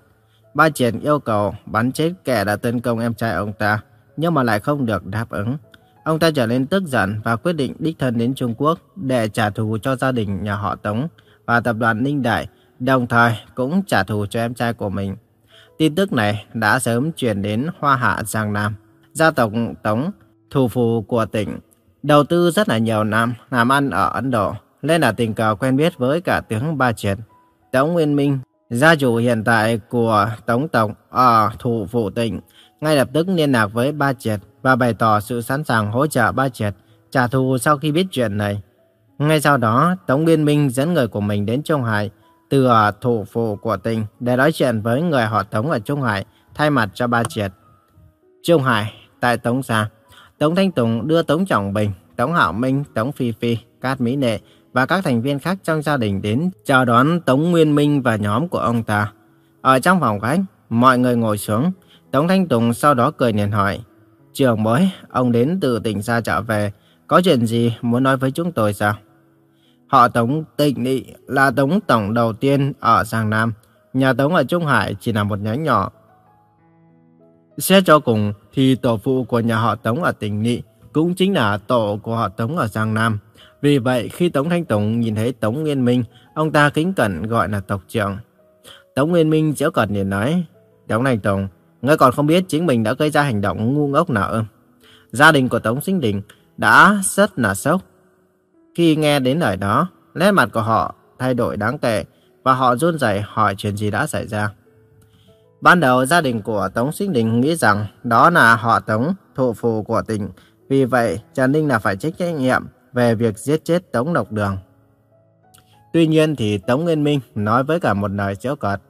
Ba Triệt yêu cầu bắn chết kẻ đã tấn công em trai ông ta, nhưng mà lại không được đáp ứng. Ông ta trở nên tức giận và quyết định đích thân đến Trung Quốc để trả thù cho gia đình nhà họ Tống và tập đoàn Ninh Đại, đồng thời cũng trả thù cho em trai của mình. Tin tức này đã sớm truyền đến Hoa Hạ Giang Nam. Gia tộc Tống, thủ phủ của tỉnh, đầu tư rất là nhiều năm làm ăn ở Ấn Độ nên là tình cờ quen biết với cả tướng Ba Triệt. Tống Nguyên Minh, gia chủ hiện tại của Tống Tổng ở thủ phủ tỉnh, ngay lập tức liên lạc với Ba Triệt và bày tỏ sự sẵn sàng hỗ trợ Ba Triệt trả thù sau khi biết chuyện này. Ngay sau đó, Tống Nguyên Minh dẫn người của mình đến Trung Hải, từ ở thủ phủ của tỉnh để nói chuyện với người họ Tống ở Trung Hải, thay mặt cho Ba Triệt. Trung Hải, tại Tống Gia, Tống Thanh Tùng đưa Tống Trọng Bình, Tống Hạo Minh, Tống Phi Phi, Cát Mỹ Nệ và các thành viên khác trong gia đình đến chào đón Tống Nguyên Minh và nhóm của ông ta. Ở trong phòng khách, mọi người ngồi xuống. Tống Thanh Tùng sau đó cười nhìn hỏi. Trưởng mới, ông đến từ tỉnh xa trở về. Có chuyện gì muốn nói với chúng tôi sao? Họ Tống Tịnh Nị là Tống Tổng đầu tiên ở Giang Nam. Nhà Tống ở Trung Hải chỉ là một nhánh nhỏ. Xét cho cùng thì tổ phụ của nhà họ Tống ở tỉnh Nị cũng chính là tổ của họ Tống ở Giang Nam. Vì vậy, khi Tống Thanh Tùng nhìn thấy Tống Nguyên Minh, ông ta kính cẩn gọi là tộc trưởng. Tống Nguyên Minh chỉ cợt liền nói, Tống Thanh Tùng, ngươi còn không biết chính mình đã gây ra hành động ngu ngốc nào ư? Gia đình của Tống Sinh Đình đã rất là sốc. Khi nghe đến lời đó, nét mặt của họ thay đổi đáng kể và họ run rẩy hỏi chuyện gì đã xảy ra. Ban đầu gia đình của Tống Sinh Đình nghĩ rằng đó là họ Tống, thụ phù của tỉnh. Vì vậy, Trần Ninh là phải trách trách nhiệm về việc giết chết Tống Độc Đường. Tuy nhiên thì Tống Nguyên Minh nói với cả một lời giễu cợt.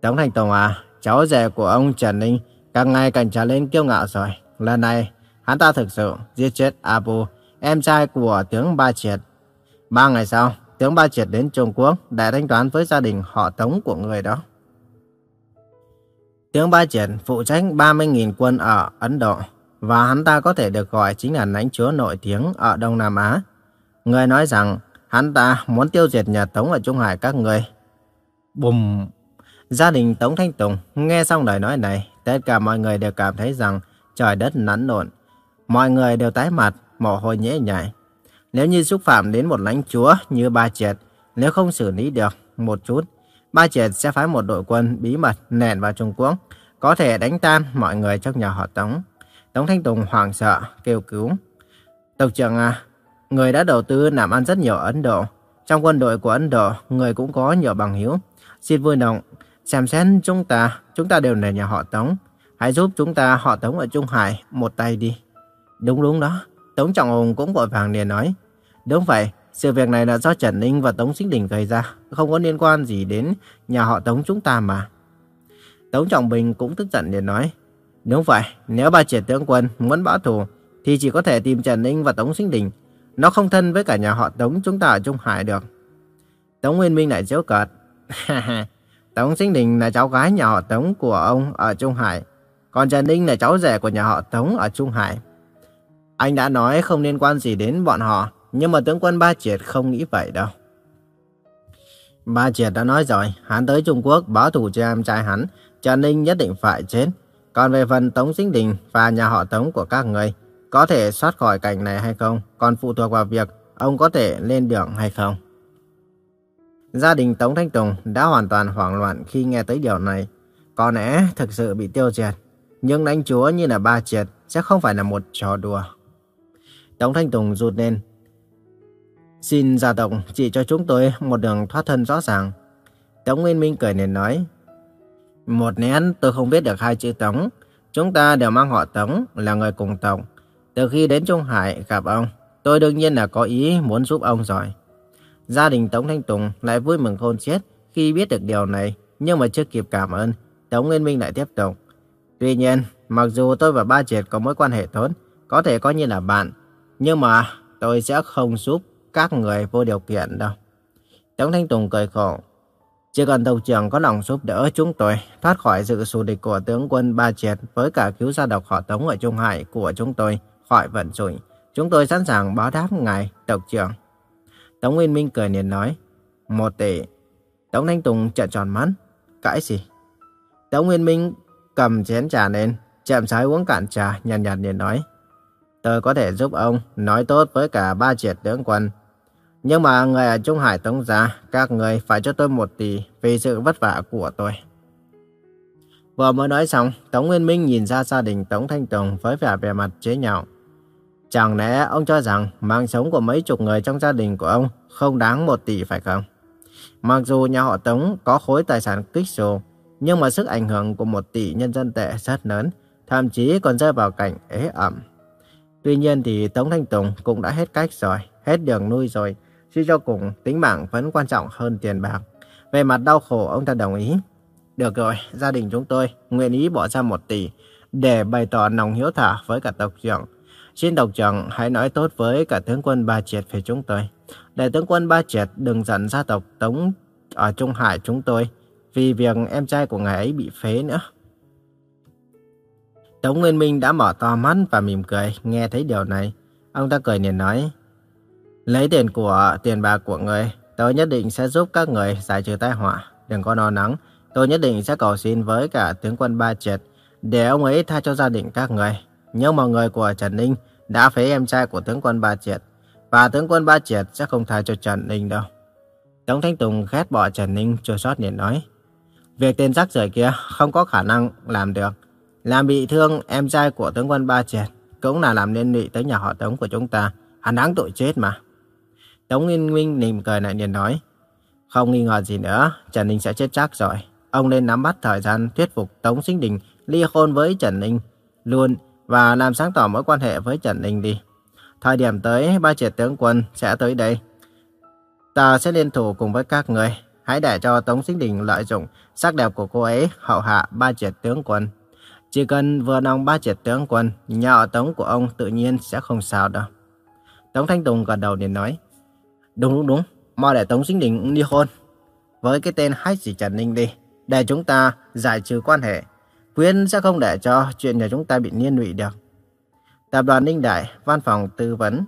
Tống Thành Tùng à, cháu rể của ông Trần Ninh càng ngày càng trở lên kiêu ngạo rồi. Lần này, hắn ta thực sự giết chết Abu, em trai của tướng Ba Triệt. Ba ngày sau, tướng Ba Triệt đến Trung Quốc để thanh toán với gia đình họ Tống của người đó. Tướng Ba Triệt phụ trách 30.000 quân ở Ấn Độ và hắn ta có thể được gọi chính là lãnh chúa nổi tiếng ở Đông Nam Á. Người nói rằng hắn ta muốn tiêu diệt nhà Tống ở Trung Hải các người. Bùm! Gia đình Tống Thanh Tùng nghe xong lời nói này, tất cả mọi người đều cảm thấy rằng trời đất nắn nộn. Mọi người đều tái mặt, mồ hôi nhễ nhại. Nếu như xúc phạm đến một lãnh chúa như Ba Triệt, nếu không xử lý được một chút, Ba Triệt sẽ phái một đội quân bí mật nền vào Trung Quốc, có thể đánh tan mọi người trong nhà họ Tống. Tống Thanh Tùng hoảng sợ, kêu cứu. Tộc trưởng à, người đã đầu tư làm ăn rất nhiều ở Ấn Độ. Trong quân đội của Ấn Độ, người cũng có nhiều bằng hữu Xin vui lòng, xem xét chúng ta, chúng ta đều là nhà họ Tống. Hãy giúp chúng ta họ Tống ở Trung Hải một tay đi. Đúng đúng đó. Tống Trọng Hùng cũng vội vàng liền nói. Đúng vậy, sự việc này là do Trần Ninh và Tống Sinh Đình gây ra. Không có liên quan gì đến nhà họ Tống chúng ta mà. Tống Trọng Bình cũng tức giận liền nói. Đúng vậy, nếu ba triệt tướng quân muốn báo thù thì chỉ có thể tìm Trần Ninh và Tống Sinh Đình. Nó không thân với cả nhà họ Tống chúng ta ở Trung Hải được. Tống Nguyên Minh lại giễu cợt. (laughs) Tống Sinh Đình là cháu gái nhà họ Tống của ông ở Trung Hải. Còn Trần Ninh là cháu rể của nhà họ Tống ở Trung Hải. Anh đã nói không liên quan gì đến bọn họ, nhưng mà tướng quân Ba Triệt không nghĩ vậy đâu. Ba Triệt đã nói rồi, hắn tới Trung Quốc báo thù cho em trai hắn, Trần Ninh nhất định phải chết. Còn về phần Tống Sinh Đình và nhà họ Tống của các người, có thể thoát khỏi cảnh này hay không, còn phụ thuộc vào việc ông có thể lên đường hay không. Gia đình Tống Thanh Tùng đã hoàn toàn hoảng loạn khi nghe tới điều này. Có lẽ thực sự bị tiêu diệt, nhưng đánh chúa như là ba triệt sẽ không phải là một trò đùa. Tống Thanh Tùng rụt lên. Xin gia tộc chỉ cho chúng tôi một đường thoát thân rõ ràng. Tống Nguyên Minh cười nên nói. Một nén tôi không biết được hai chữ Tống. Chúng ta đều mang họ Tống là người cùng tộc. Từ khi đến Trung Hải gặp ông, tôi đương nhiên là có ý muốn giúp ông rồi. Gia đình Tống Thanh Tùng lại vui mừng khôn xiết khi biết được điều này, nhưng mà chưa kịp cảm ơn, Tống Nguyên Minh lại tiếp tục. Tuy nhiên, mặc dù tôi và Ba Triệt có mối quan hệ tốt, có thể coi như là bạn, nhưng mà tôi sẽ không giúp các người vô điều kiện đâu. Tống Thanh Tùng cười khổ. Chỉ cần tộc trưởng có lòng giúp đỡ chúng tôi thoát khỏi sự xù địch của tướng quân Ba Triệt với cả cứu gia độc họ Tống ở Trung Hải của chúng tôi khỏi vận rủi, chúng tôi sẵn sàng báo đáp ngài, tộc trưởng. Tống Nguyên Minh cười liền nói, một tỷ. Tống Thanh Tùng trợn tròn mắt, cãi gì? Tống Nguyên Minh cầm chén trà lên, chậm rãi uống cạn trà, nhàn nhạt liền nói, tôi có thể giúp ông nói tốt với cả ba triệt tướng quân. Nhưng mà người ở Trung Hải Tống gia, các người phải cho tôi một tỷ vì sự vất vả của tôi. Vừa mới nói xong, Tống Nguyên Minh nhìn ra gia đình Tống Thanh Tùng với vẻ vẻ mặt chế nhạo. Chẳng lẽ ông cho rằng mạng sống của mấy chục người trong gia đình của ông không đáng một tỷ phải không? Mặc dù nhà họ Tống có khối tài sản kích sổ, nhưng mà sức ảnh hưởng của một tỷ nhân dân tệ rất lớn, thậm chí còn rơi vào cảnh ế ẩm. Tuy nhiên thì Tống Thanh Tùng cũng đã hết cách rồi, hết đường nuôi rồi. Suy cho cùng, tính mạng vẫn quan trọng hơn tiền bạc. Về mặt đau khổ, ông ta đồng ý. Được rồi, gia đình chúng tôi nguyện ý bỏ ra một tỷ để bày tỏ lòng hiếu thảo với cả tộc trưởng. Xin độc trưởng hãy nói tốt với cả tướng quân Ba Triệt về chúng tôi. Để tướng quân Ba Triệt đừng giận gia tộc Tống ở Trung Hải chúng tôi vì việc em trai của ngài ấy bị phế nữa. Tống Nguyên Minh đã mở to mắt và mỉm cười nghe thấy điều này. Ông ta cười liền nói, lấy tiền của tiền bạc của người, tôi nhất định sẽ giúp các người giải trừ tai họa. Đừng có lo lắng, tôi nhất định sẽ cầu xin với cả tướng quân Ba Triệt để ông ấy tha cho gia đình các người. Nhưng mọi người của Trần Ninh đã phế em trai của tướng quân Ba Triệt và tướng quân Ba Triệt sẽ không tha cho Trần Ninh đâu. Tống Thanh Tùng ghét bỏ Trần Ninh chua xót liền nói. Việc tên rắc rưởi kia không có khả năng làm được. Làm bị thương em trai của tướng quân Ba Triệt cũng là làm nên lụy tới nhà họ Tống của chúng ta. Hắn đáng tội chết mà. Tống Nguyên Minh nìm cười lại liền nói. Không nghi ngờ gì nữa, Trần Ninh sẽ chết chắc rồi. Ông nên nắm bắt thời gian thuyết phục Tống Sinh Đình ly hôn với Trần Ninh luôn và làm sáng tỏ mối quan hệ với Trần Ninh đi. Thời điểm tới, ba triệt tướng quân sẽ tới đây. Ta sẽ liên thủ cùng với các người. Hãy để cho Tống Sinh Đình lợi dụng sắc đẹp của cô ấy hậu hạ ba triệt tướng quân. Chỉ cần vừa nòng ba triệt tướng quân, nhà Tống của ông tự nhiên sẽ không sao đâu. Tống Thanh Tùng gật đầu liền nói. Đúng đúng đúng, mau để Tống Sinh Đình đi hôn. Với cái tên hách gì Trần Ninh đi, để chúng ta giải trừ quan hệ. Quyên sẽ không để cho chuyện nhà chúng ta bị liên lụy được. Tập đoàn Ninh Đại, văn phòng tư vấn.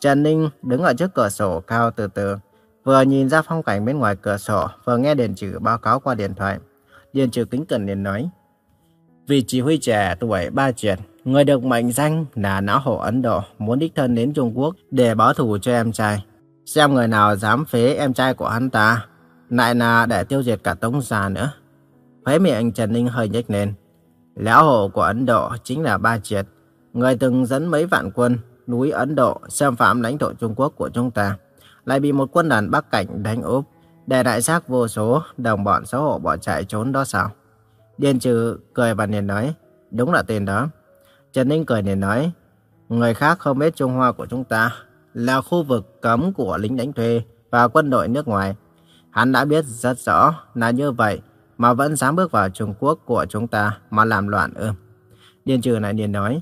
Trần Ninh đứng ở trước cửa sổ cao từ từ, vừa nhìn ra phong cảnh bên ngoài cửa sổ, vừa nghe Điền Trừ báo cáo qua điện thoại. Điền Trừ kính cẩn liền nói. "Vị chỉ huy trẻ tuổi ba chuyện, người được mệnh danh là não hổ Ấn Độ muốn đích thân đến Trung Quốc để báo thù cho em trai. Xem người nào dám phế em trai của hắn ta, lại là để tiêu diệt cả Tống Gia nữa. Khóe miệng Trần Ninh hơi nhếch lên. Lão hồ của Ấn Độ chính là Ba Triệt, người từng dẫn mấy vạn quân núi Ấn Độ xâm phạm lãnh thổ Trung Quốc của chúng ta, lại bị một quân đoàn Bắc Cảnh đánh úp, để đại xác vô số đồng bọn xấu hổ bỏ chạy trốn đó sao? Điền trừ cười và liền nói, Đúng là tên đó. Trần Ninh cười liền nói, người khác không biết Trung Hoa của chúng ta là khu vực cấm của lính đánh thuê và quân đội nước ngoài. Hắn đã biết rất rõ là như vậy mà vẫn dám bước vào Trung Quốc của chúng ta mà làm loạn ư. Điền trừ lại điền nói,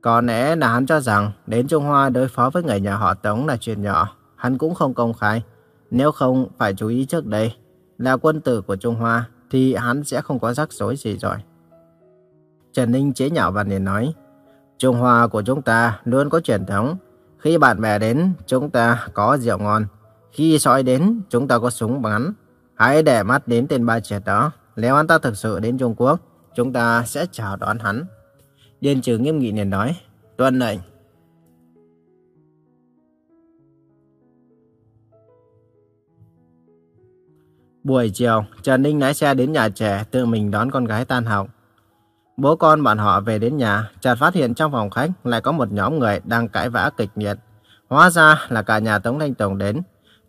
có lẽ là hắn cho rằng đến Trung Hoa đối phó với người nhà họ Tống là chuyện nhỏ, hắn cũng không công khai. Nếu không phải chú ý trước đây là quân tử của Trung Hoa thì hắn sẽ không có rắc rối gì rồi. Trần Ninh chế nhạo và liền nói, Trung Hoa của chúng ta luôn có truyền thống. Khi bạn bè đến, chúng ta có rượu ngon. Khi sói đến, chúng ta có súng bắn. Hãy để mắt đến tên ba triệt đó. Nếu anh ta thực sự đến Trung Quốc, chúng ta sẽ chào đón hắn. Điền trừ nghiêm nghị liền nói, tuân lệnh. Buổi chiều, Trần Ninh lái xe đến nhà trẻ tự mình đón con gái tan học. Bố con bọn họ về đến nhà, chợt phát hiện trong phòng khách lại có một nhóm người đang cãi vã kịch liệt. Hóa ra là cả nhà Tống Thanh Tùng đến.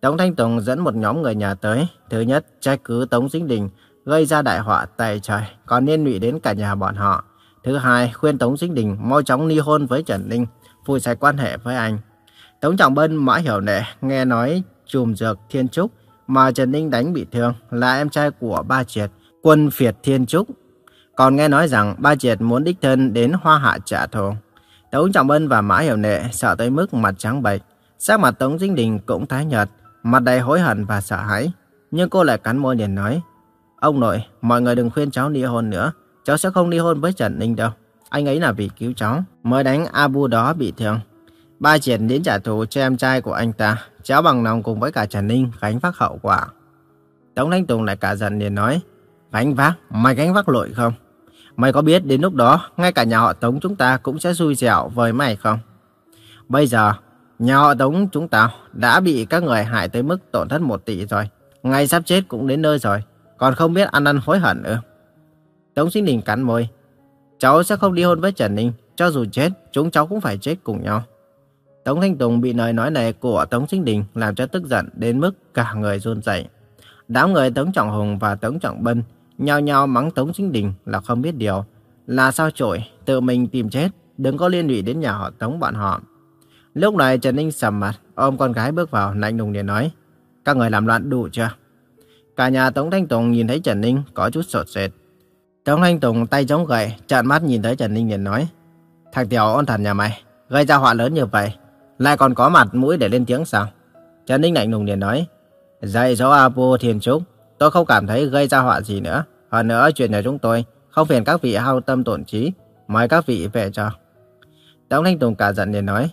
Tống Thanh Tùng dẫn một nhóm người nhà tới. Thứ nhất, trách cứ Tống Dính Đình gây ra đại họa tại trời, còn liên lụy đến cả nhà bọn họ. Thứ hai, khuyên Tống Dính Đình mau chóng ly hôn với Trần Ninh, phủi sạch quan hệ với anh. Tống Trọng Bân mãi hiểu nệ, nghe nói chùm dược Thiên Trúc mà Trần Ninh đánh bị thương là em trai của ba triệt, quân phiệt Thiên Trúc. Còn nghe nói rằng ba triệt muốn đích thân đến hoa hạ trả thù. Tống Trọng Bân và Mã Hiểu Nệ sợ tới mức mặt trắng bệch. Sắc mặt Tống Dinh Đình cũng tái nhợt, mặt đầy hối hận và sợ hãi. Nhưng cô lại cắn môi liền nói, Ông nội, mọi người đừng khuyên cháu ly hôn nữa. Cháu sẽ không ly hôn với Trần Ninh đâu. Anh ấy là vì cứu cháu, mới đánh Abu đó bị thương. Ba triển đến trả thù cho em trai của anh ta, cháu bằng lòng cùng với cả Trần Ninh gánh vác hậu quả. Tống Thanh Tùng lại cả giận liền nói, gánh vác, mày gánh vác lội không? Mày có biết đến lúc đó, ngay cả nhà họ Tống chúng ta cũng sẽ xui xẻo với mày không? Bây giờ, nhà họ Tống chúng ta đã bị các người hại tới mức tổn thất một tỷ rồi. Ngày sắp chết cũng đến nơi rồi, còn không biết ăn năn hối hận nữa. Tống Sinh Đình cắn môi. Cháu sẽ không đi hôn với Trần Ninh, cho dù chết, chúng cháu cũng phải chết cùng nhau. Tống Thanh Tùng bị lời nói này của Tống Sinh Đình làm cho tức giận đến mức cả người run rẩy. Đám người Tống Trọng Hùng và Tống Trọng Bân nhao nhao mắng Tống Sinh Đình là không biết điều. Là sao trội, tự mình tìm chết, đừng có liên lụy đến nhà họ Tống bọn họ. Lúc này Trần Ninh sầm mặt, ôm con gái bước vào, lạnh lùng để nói. Các người làm loạn đủ chưa? Cả nhà Tống Thanh Tùng nhìn thấy Trần Ninh có chút sột sệt. Tống Thanh Tùng tay chống gậy, trợn mắt nhìn thấy Trần Ninh liền nói. Thằng tiểu ôn thần nhà mày, gây ra họa lớn như vậy, lại còn có mặt mũi để lên tiếng sao? Trần Ninh lạnh lùng liền nói. Dạy dỗ Apu Thiên Trúc, tôi không cảm thấy gây ra họa gì nữa. Hơn nữa, chuyện nhà chúng tôi không phiền các vị hao tâm tổn trí, mời các vị về cho. Tống Thanh Tùng cả giận liền nói.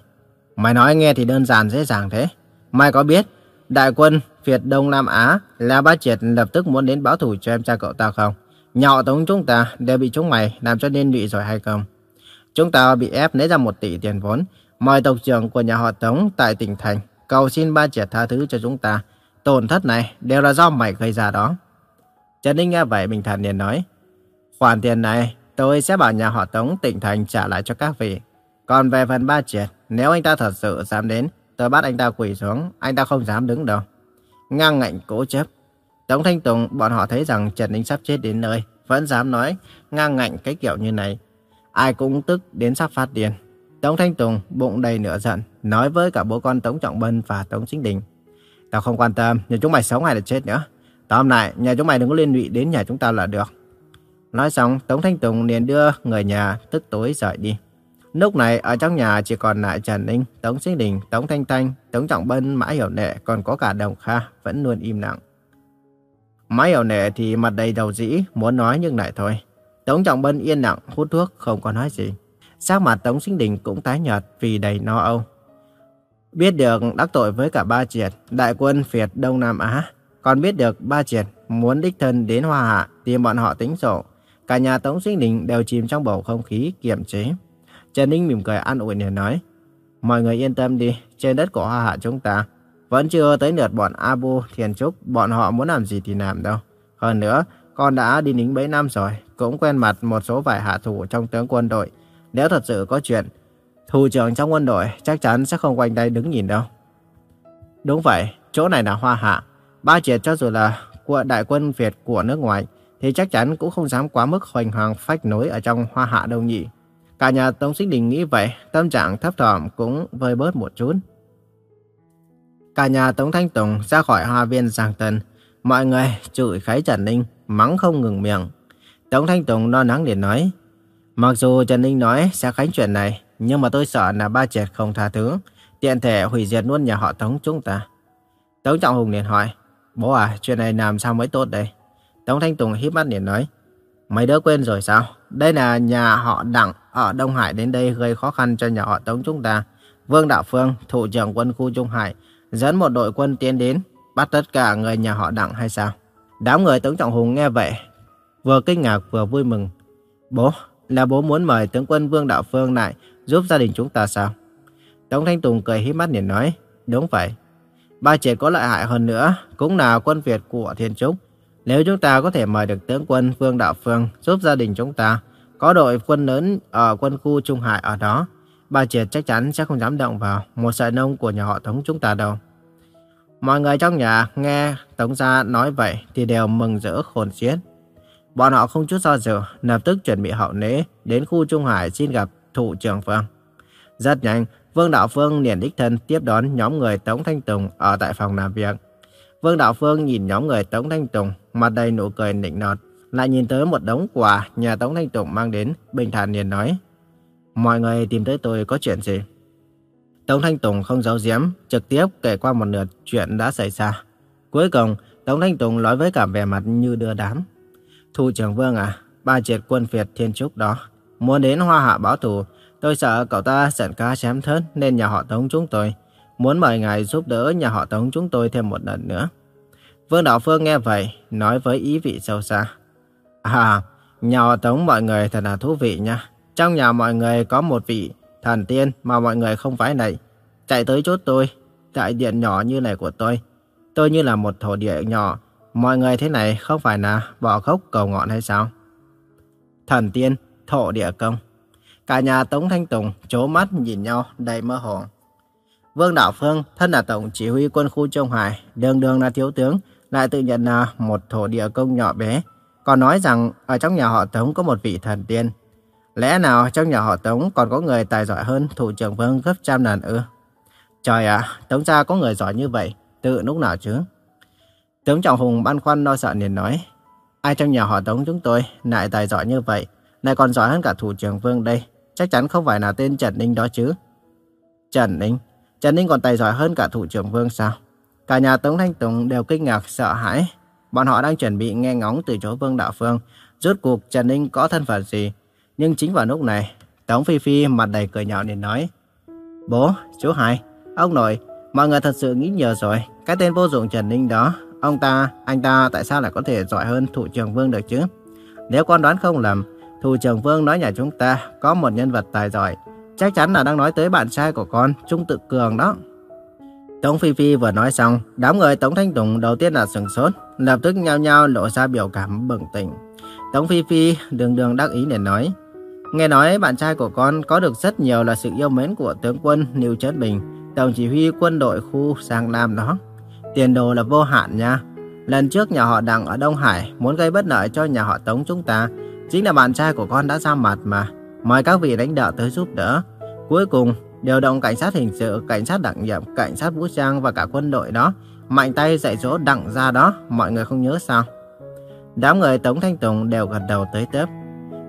Mày nói nghe thì đơn giản dễ dàng thế. Mày có biết đại quân Việt Đông Nam Á là ba triệt lập tức muốn đến báo thù cho em trai cậu ta không? Nhà họ Tống chúng ta đều bị chúng mày làm cho nên lụy rồi hay không? Chúng ta bị ép lấy ra một tỷ tiền vốn, mời tộc trưởng của nhà họ Tống tại tỉnh thành cầu xin ba triệt tha thứ cho chúng ta. Tổn thất này đều là do mày gây ra đó. Trần Ninh nghe vậy bình thản liền nói, khoản tiền này tôi sẽ bảo nhà họ Tống tỉnh thành trả lại cho các vị. Còn về phần ba triệt, nếu anh ta thật sự dám đến, tôi bắt anh ta quỳ xuống, anh ta không dám đứng đâu. Ngang ngạnh cố chấp. Tống Thanh Tùng bọn họ thấy rằng Trần Ninh sắp chết đến nơi, vẫn dám nói ngang ngạnh cái kiểu như này. Ai cũng tức đến sắp phát điên. Tống Thanh Tùng bụng đầy nửa giận, nói với cả bố con Tống Trọng Bân và Tống Chính Đình. Tao không quan tâm, nhà chúng mày sống hay là chết nữa. Tóm lại, nhà chúng mày đừng có liên lụy đến nhà chúng ta là được. Nói xong, Tống Thanh Tùng liền đưa người nhà tức tối rời đi. Lúc này, ở trong nhà chỉ còn lại Trần Ninh, Tống Sinh Đình, Tống Thanh Thanh, Tống Trọng Bân, Mã Hiểu Nệ, còn có cả Đồng Kha, vẫn luôn im lặng. Mã Hiểu Nệ thì mặt đầy đầu dĩ, muốn nói nhưng lại thôi. Tống Trọng Bân yên lặng, hút thuốc, không có nói gì. Sắc mặt Tống Sinh Đình cũng tái nhợt vì đầy no âu. Biết được đắc tội với cả ba triệt, đại quân Việt Đông Nam Á, còn biết được ba triệt muốn đích thân đến Hoa Hạ tìm bọn họ tính sổ. Cả nhà Tống Sinh Đình đều chìm trong bầu không khí kiềm chế. Trần Ninh mỉm cười an ủi để nói, mọi người yên tâm đi, trên đất của Hoa Hạ chúng ta, vẫn chưa tới lượt bọn Abu, Thiền Trúc, bọn họ muốn làm gì thì làm đâu. Hơn nữa, con đã đi lính mấy năm rồi, cũng quen mặt một số vài hạ thủ trong tướng quân đội. Nếu thật sự có chuyện, thủ trưởng trong quân đội chắc chắn sẽ không quanh tay đứng nhìn đâu. Đúng vậy, chỗ này là Hoa Hạ. Ba triệt cho dù là của đại quân Việt của nước ngoài, thì chắc chắn cũng không dám quá mức hoành hoàng phách nối ở trong hoa hạ đâu nhỉ. Cả nhà Tống Sinh Đình nghĩ vậy, tâm trạng thấp thỏm cũng vơi bớt một chút. Cả nhà Tống Thanh Tùng ra khỏi hoa viên Giang Tân, mọi người chửi khái Trần Ninh, mắng không ngừng miệng. Tống Thanh Tùng lo lắng liền nói, mặc dù Trần Ninh nói sẽ khánh chuyện này, nhưng mà tôi sợ là ba triệt không tha thứ, tiện thể hủy diệt luôn nhà họ Tống chúng ta. Tống Trọng Hùng liền hỏi, bố à, chuyện này làm sao mới tốt đây? Tống Thanh Tùng híp mắt liền nói, mấy đứa quên rồi sao? Đây là nhà họ Đặng ở Đông Hải đến đây gây khó khăn cho nhà họ Tống chúng ta. Vương Đạo Phương, thủ trưởng quân khu Trung Hải, dẫn một đội quân tiến đến, bắt tất cả người nhà họ Đặng hay sao? Đám người Tống Trọng Hùng nghe vậy, vừa kinh ngạc vừa vui mừng. Bố, là bố muốn mời tướng quân Vương Đạo Phương lại giúp gia đình chúng ta sao? Tống Thanh Tùng cười hí mắt liền nói, đúng vậy. Ba trẻ có lợi hại hơn nữa, cũng là quân Việt của Thiên Trúc. Nếu chúng ta có thể mời được tướng quân Vương Đạo Phương giúp gia đình chúng ta, có đội quân lớn ở quân khu Trung Hải ở đó, bà triệt chắc chắn sẽ không dám động vào một sợi nông của nhà họ Tống chúng ta đâu. Mọi người trong nhà nghe Tống gia nói vậy thì đều mừng rỡ khôn xiết. Bọn họ không chút do dự, lập tức chuẩn bị hậu lễ đến khu Trung Hải xin gặp thủ trưởng Phương. Rất nhanh, Vương Đạo Phương liền đích thân tiếp đón nhóm người Tống Thanh Tùng ở tại phòng làm việc. Vương Đạo Phương nhìn nhóm người Tống Thanh Tùng, mặt đầy nụ cười nịnh nọt, lại nhìn tới một đống quà nhà Tống Thanh Tùng mang đến, bình thản liền nói. Mọi người tìm tới tôi có chuyện gì? Tống Thanh Tùng không giấu giếm, trực tiếp kể qua một lượt chuyện đã xảy ra. Cuối cùng, Tống Thanh Tùng nói với cả vẻ mặt như đưa đám. Thủ trưởng Vương à, ba triệt quân Việt Thiên Trúc đó, muốn đến Hoa Hạ báo thù, tôi sợ cậu ta giận cá chém thớt nên nhà họ Tống chúng tôi muốn mời ngài giúp đỡ nhà họ Tống chúng tôi thêm một lần nữa. Vương Đạo Phương nghe vậy, nói với ý vị sâu xa. À, nhà họ Tống mọi người thật là thú vị nha. Trong nhà mọi người có một vị thần tiên mà mọi người không phải này. Chạy tới chốt tôi, tại điện nhỏ như này của tôi. Tôi như là một thổ địa nhỏ. Mọi người thế này không phải là bỏ khóc cầu ngọn hay sao? Thần tiên, thổ địa công. Cả nhà Tống Thanh Tùng chố mắt nhìn nhau đầy mơ hồ. Vương Đạo Phương, thân là tổng chỉ huy quân khu Trung Hải, đường đường là thiếu tướng, lại tự nhận là một thổ địa công nhỏ bé. Còn nói rằng ở trong nhà họ Tống có một vị thần tiên. Lẽ nào trong nhà họ Tống còn có người tài giỏi hơn thủ trưởng Vương gấp trăm lần ư? Trời ạ, Tống gia có người giỏi như vậy, tự lúc nào chứ? Tướng Trọng Hùng băn khoăn lo sợ liền nói, ai trong nhà họ Tống chúng tôi lại tài giỏi như vậy, lại còn giỏi hơn cả thủ trưởng Vương đây, chắc chắn không phải là tên Trần Ninh đó chứ. Trần Ninh? Trần Ninh còn tài giỏi hơn cả thủ trưởng Vương sao? Cả nhà Tống Thanh Tùng đều kinh ngạc sợ hãi. Bọn họ đang chuẩn bị nghe ngóng từ chỗ Vương Đạo Phương. Rốt cuộc Trần Ninh có thân phận gì? Nhưng chính vào lúc này, Tống Phi Phi mặt đầy cười nhạo nên nói. Bố, chú hải ông nội, mọi người thật sự nghĩ nhiều rồi. Cái tên vô dụng Trần Ninh đó, ông ta, anh ta tại sao lại có thể giỏi hơn thủ trưởng Vương được chứ? Nếu con đoán không lầm, thủ trưởng Vương nói nhà chúng ta có một nhân vật tài giỏi. Chắc chắn là đang nói tới bạn trai của con, Trung Tự Cường đó. Tống Phi Phi vừa nói xong, đám người Tống Thanh Tùng đầu tiên là sừng sốt, lập tức nhao nhao lộ ra biểu cảm bừng tỉnh. Tống Phi Phi đường đường đắc ý để nói, nghe nói bạn trai của con có được rất nhiều là sự yêu mến của tướng quân Lưu Trấn Bình, tổng chỉ huy quân đội khu Giang Nam đó. Tiền đồ là vô hạn nha. Lần trước nhà họ Đặng ở Đông Hải muốn gây bất lợi cho nhà họ Tống chúng ta, chính là bạn trai của con đã ra mặt mà, mời các vị lãnh đạo tới giúp đỡ. Cuối cùng, điều động cảnh sát hình sự, cảnh sát đặc nhiệm, cảnh sát vũ trang và cả quân đội đó, mạnh tay dạy dỗ đặng ra đó, mọi người không nhớ sao? Đám người Tống Thanh Tùng đều gật đầu tới tớp.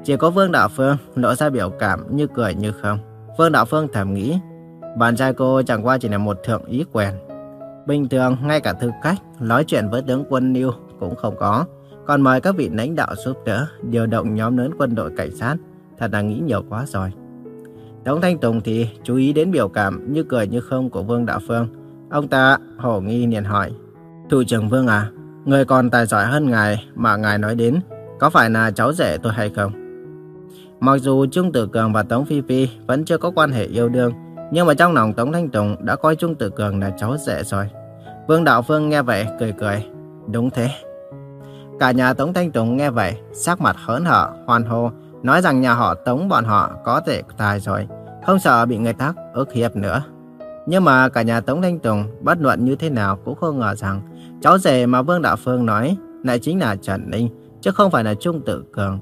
Chỉ có Vương Đạo Phương lộ ra biểu cảm như cười như không. Vương Đạo Phương thầm nghĩ, bạn trai cô chẳng qua chỉ là một thượng ý quen. Bình thường, ngay cả thư cách, nói chuyện với tướng quân Niu cũng không có. Còn mời các vị lãnh đạo giúp đỡ, điều động nhóm lớn quân đội cảnh sát, thật là nghĩ nhiều quá rồi. Tống Thanh Tùng thì chú ý đến biểu cảm như cười như không của Vương Đạo Phương. Ông ta hổ nghi liền hỏi. Thủ trưởng Vương à, người còn tài giỏi hơn ngài mà ngài nói đến, có phải là cháu rể tôi hay không? Mặc dù Trung Tử Cường và Tống Phi Phi vẫn chưa có quan hệ yêu đương, nhưng mà trong lòng Tống Thanh Tùng đã coi Trung Tử Cường là cháu rể rồi. Vương Đạo Phương nghe vậy cười cười. Đúng thế. Cả nhà Tống Thanh Tùng nghe vậy, sắc mặt hớn hở, hoan hô, nói rằng nhà họ Tống bọn họ có thể tài rồi, không sợ bị người khác ức hiếp nữa. Nhưng mà cả nhà Tống Thanh Tùng bất luận như thế nào cũng không ngờ rằng cháu rể mà Vương Đạo Phương nói lại chính là Trần Ninh, chứ không phải là Trung Tử Cường.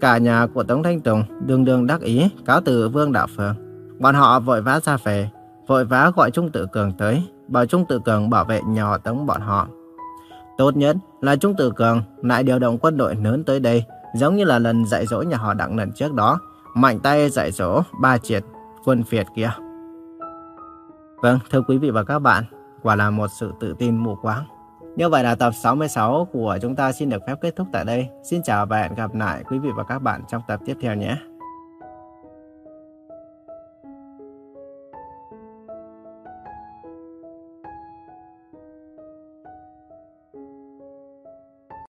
Cả nhà của Tống Thanh Tùng đường đường đắc ý cáo từ Vương Đạo Phương. Bọn họ vội vã ra về, vội vã gọi Trung Tử Cường tới, bảo Trung Tử Cường bảo vệ nhỏ Tống bọn họ. Tốt nhất là Trung Tử Cường lại điều động quân đội lớn tới đây, giống như là lần dạy dỗ nhà họ đặng lần trước đó, mạnh tay dạy dỗ ba triệt quân Việt kia. Vâng, thưa quý vị và các bạn, quả là một sự tự tin mù quáng. Như vậy là tập 66 của chúng ta xin được phép kết thúc tại đây. Xin chào và hẹn gặp lại quý vị và các bạn trong tập tiếp theo nhé.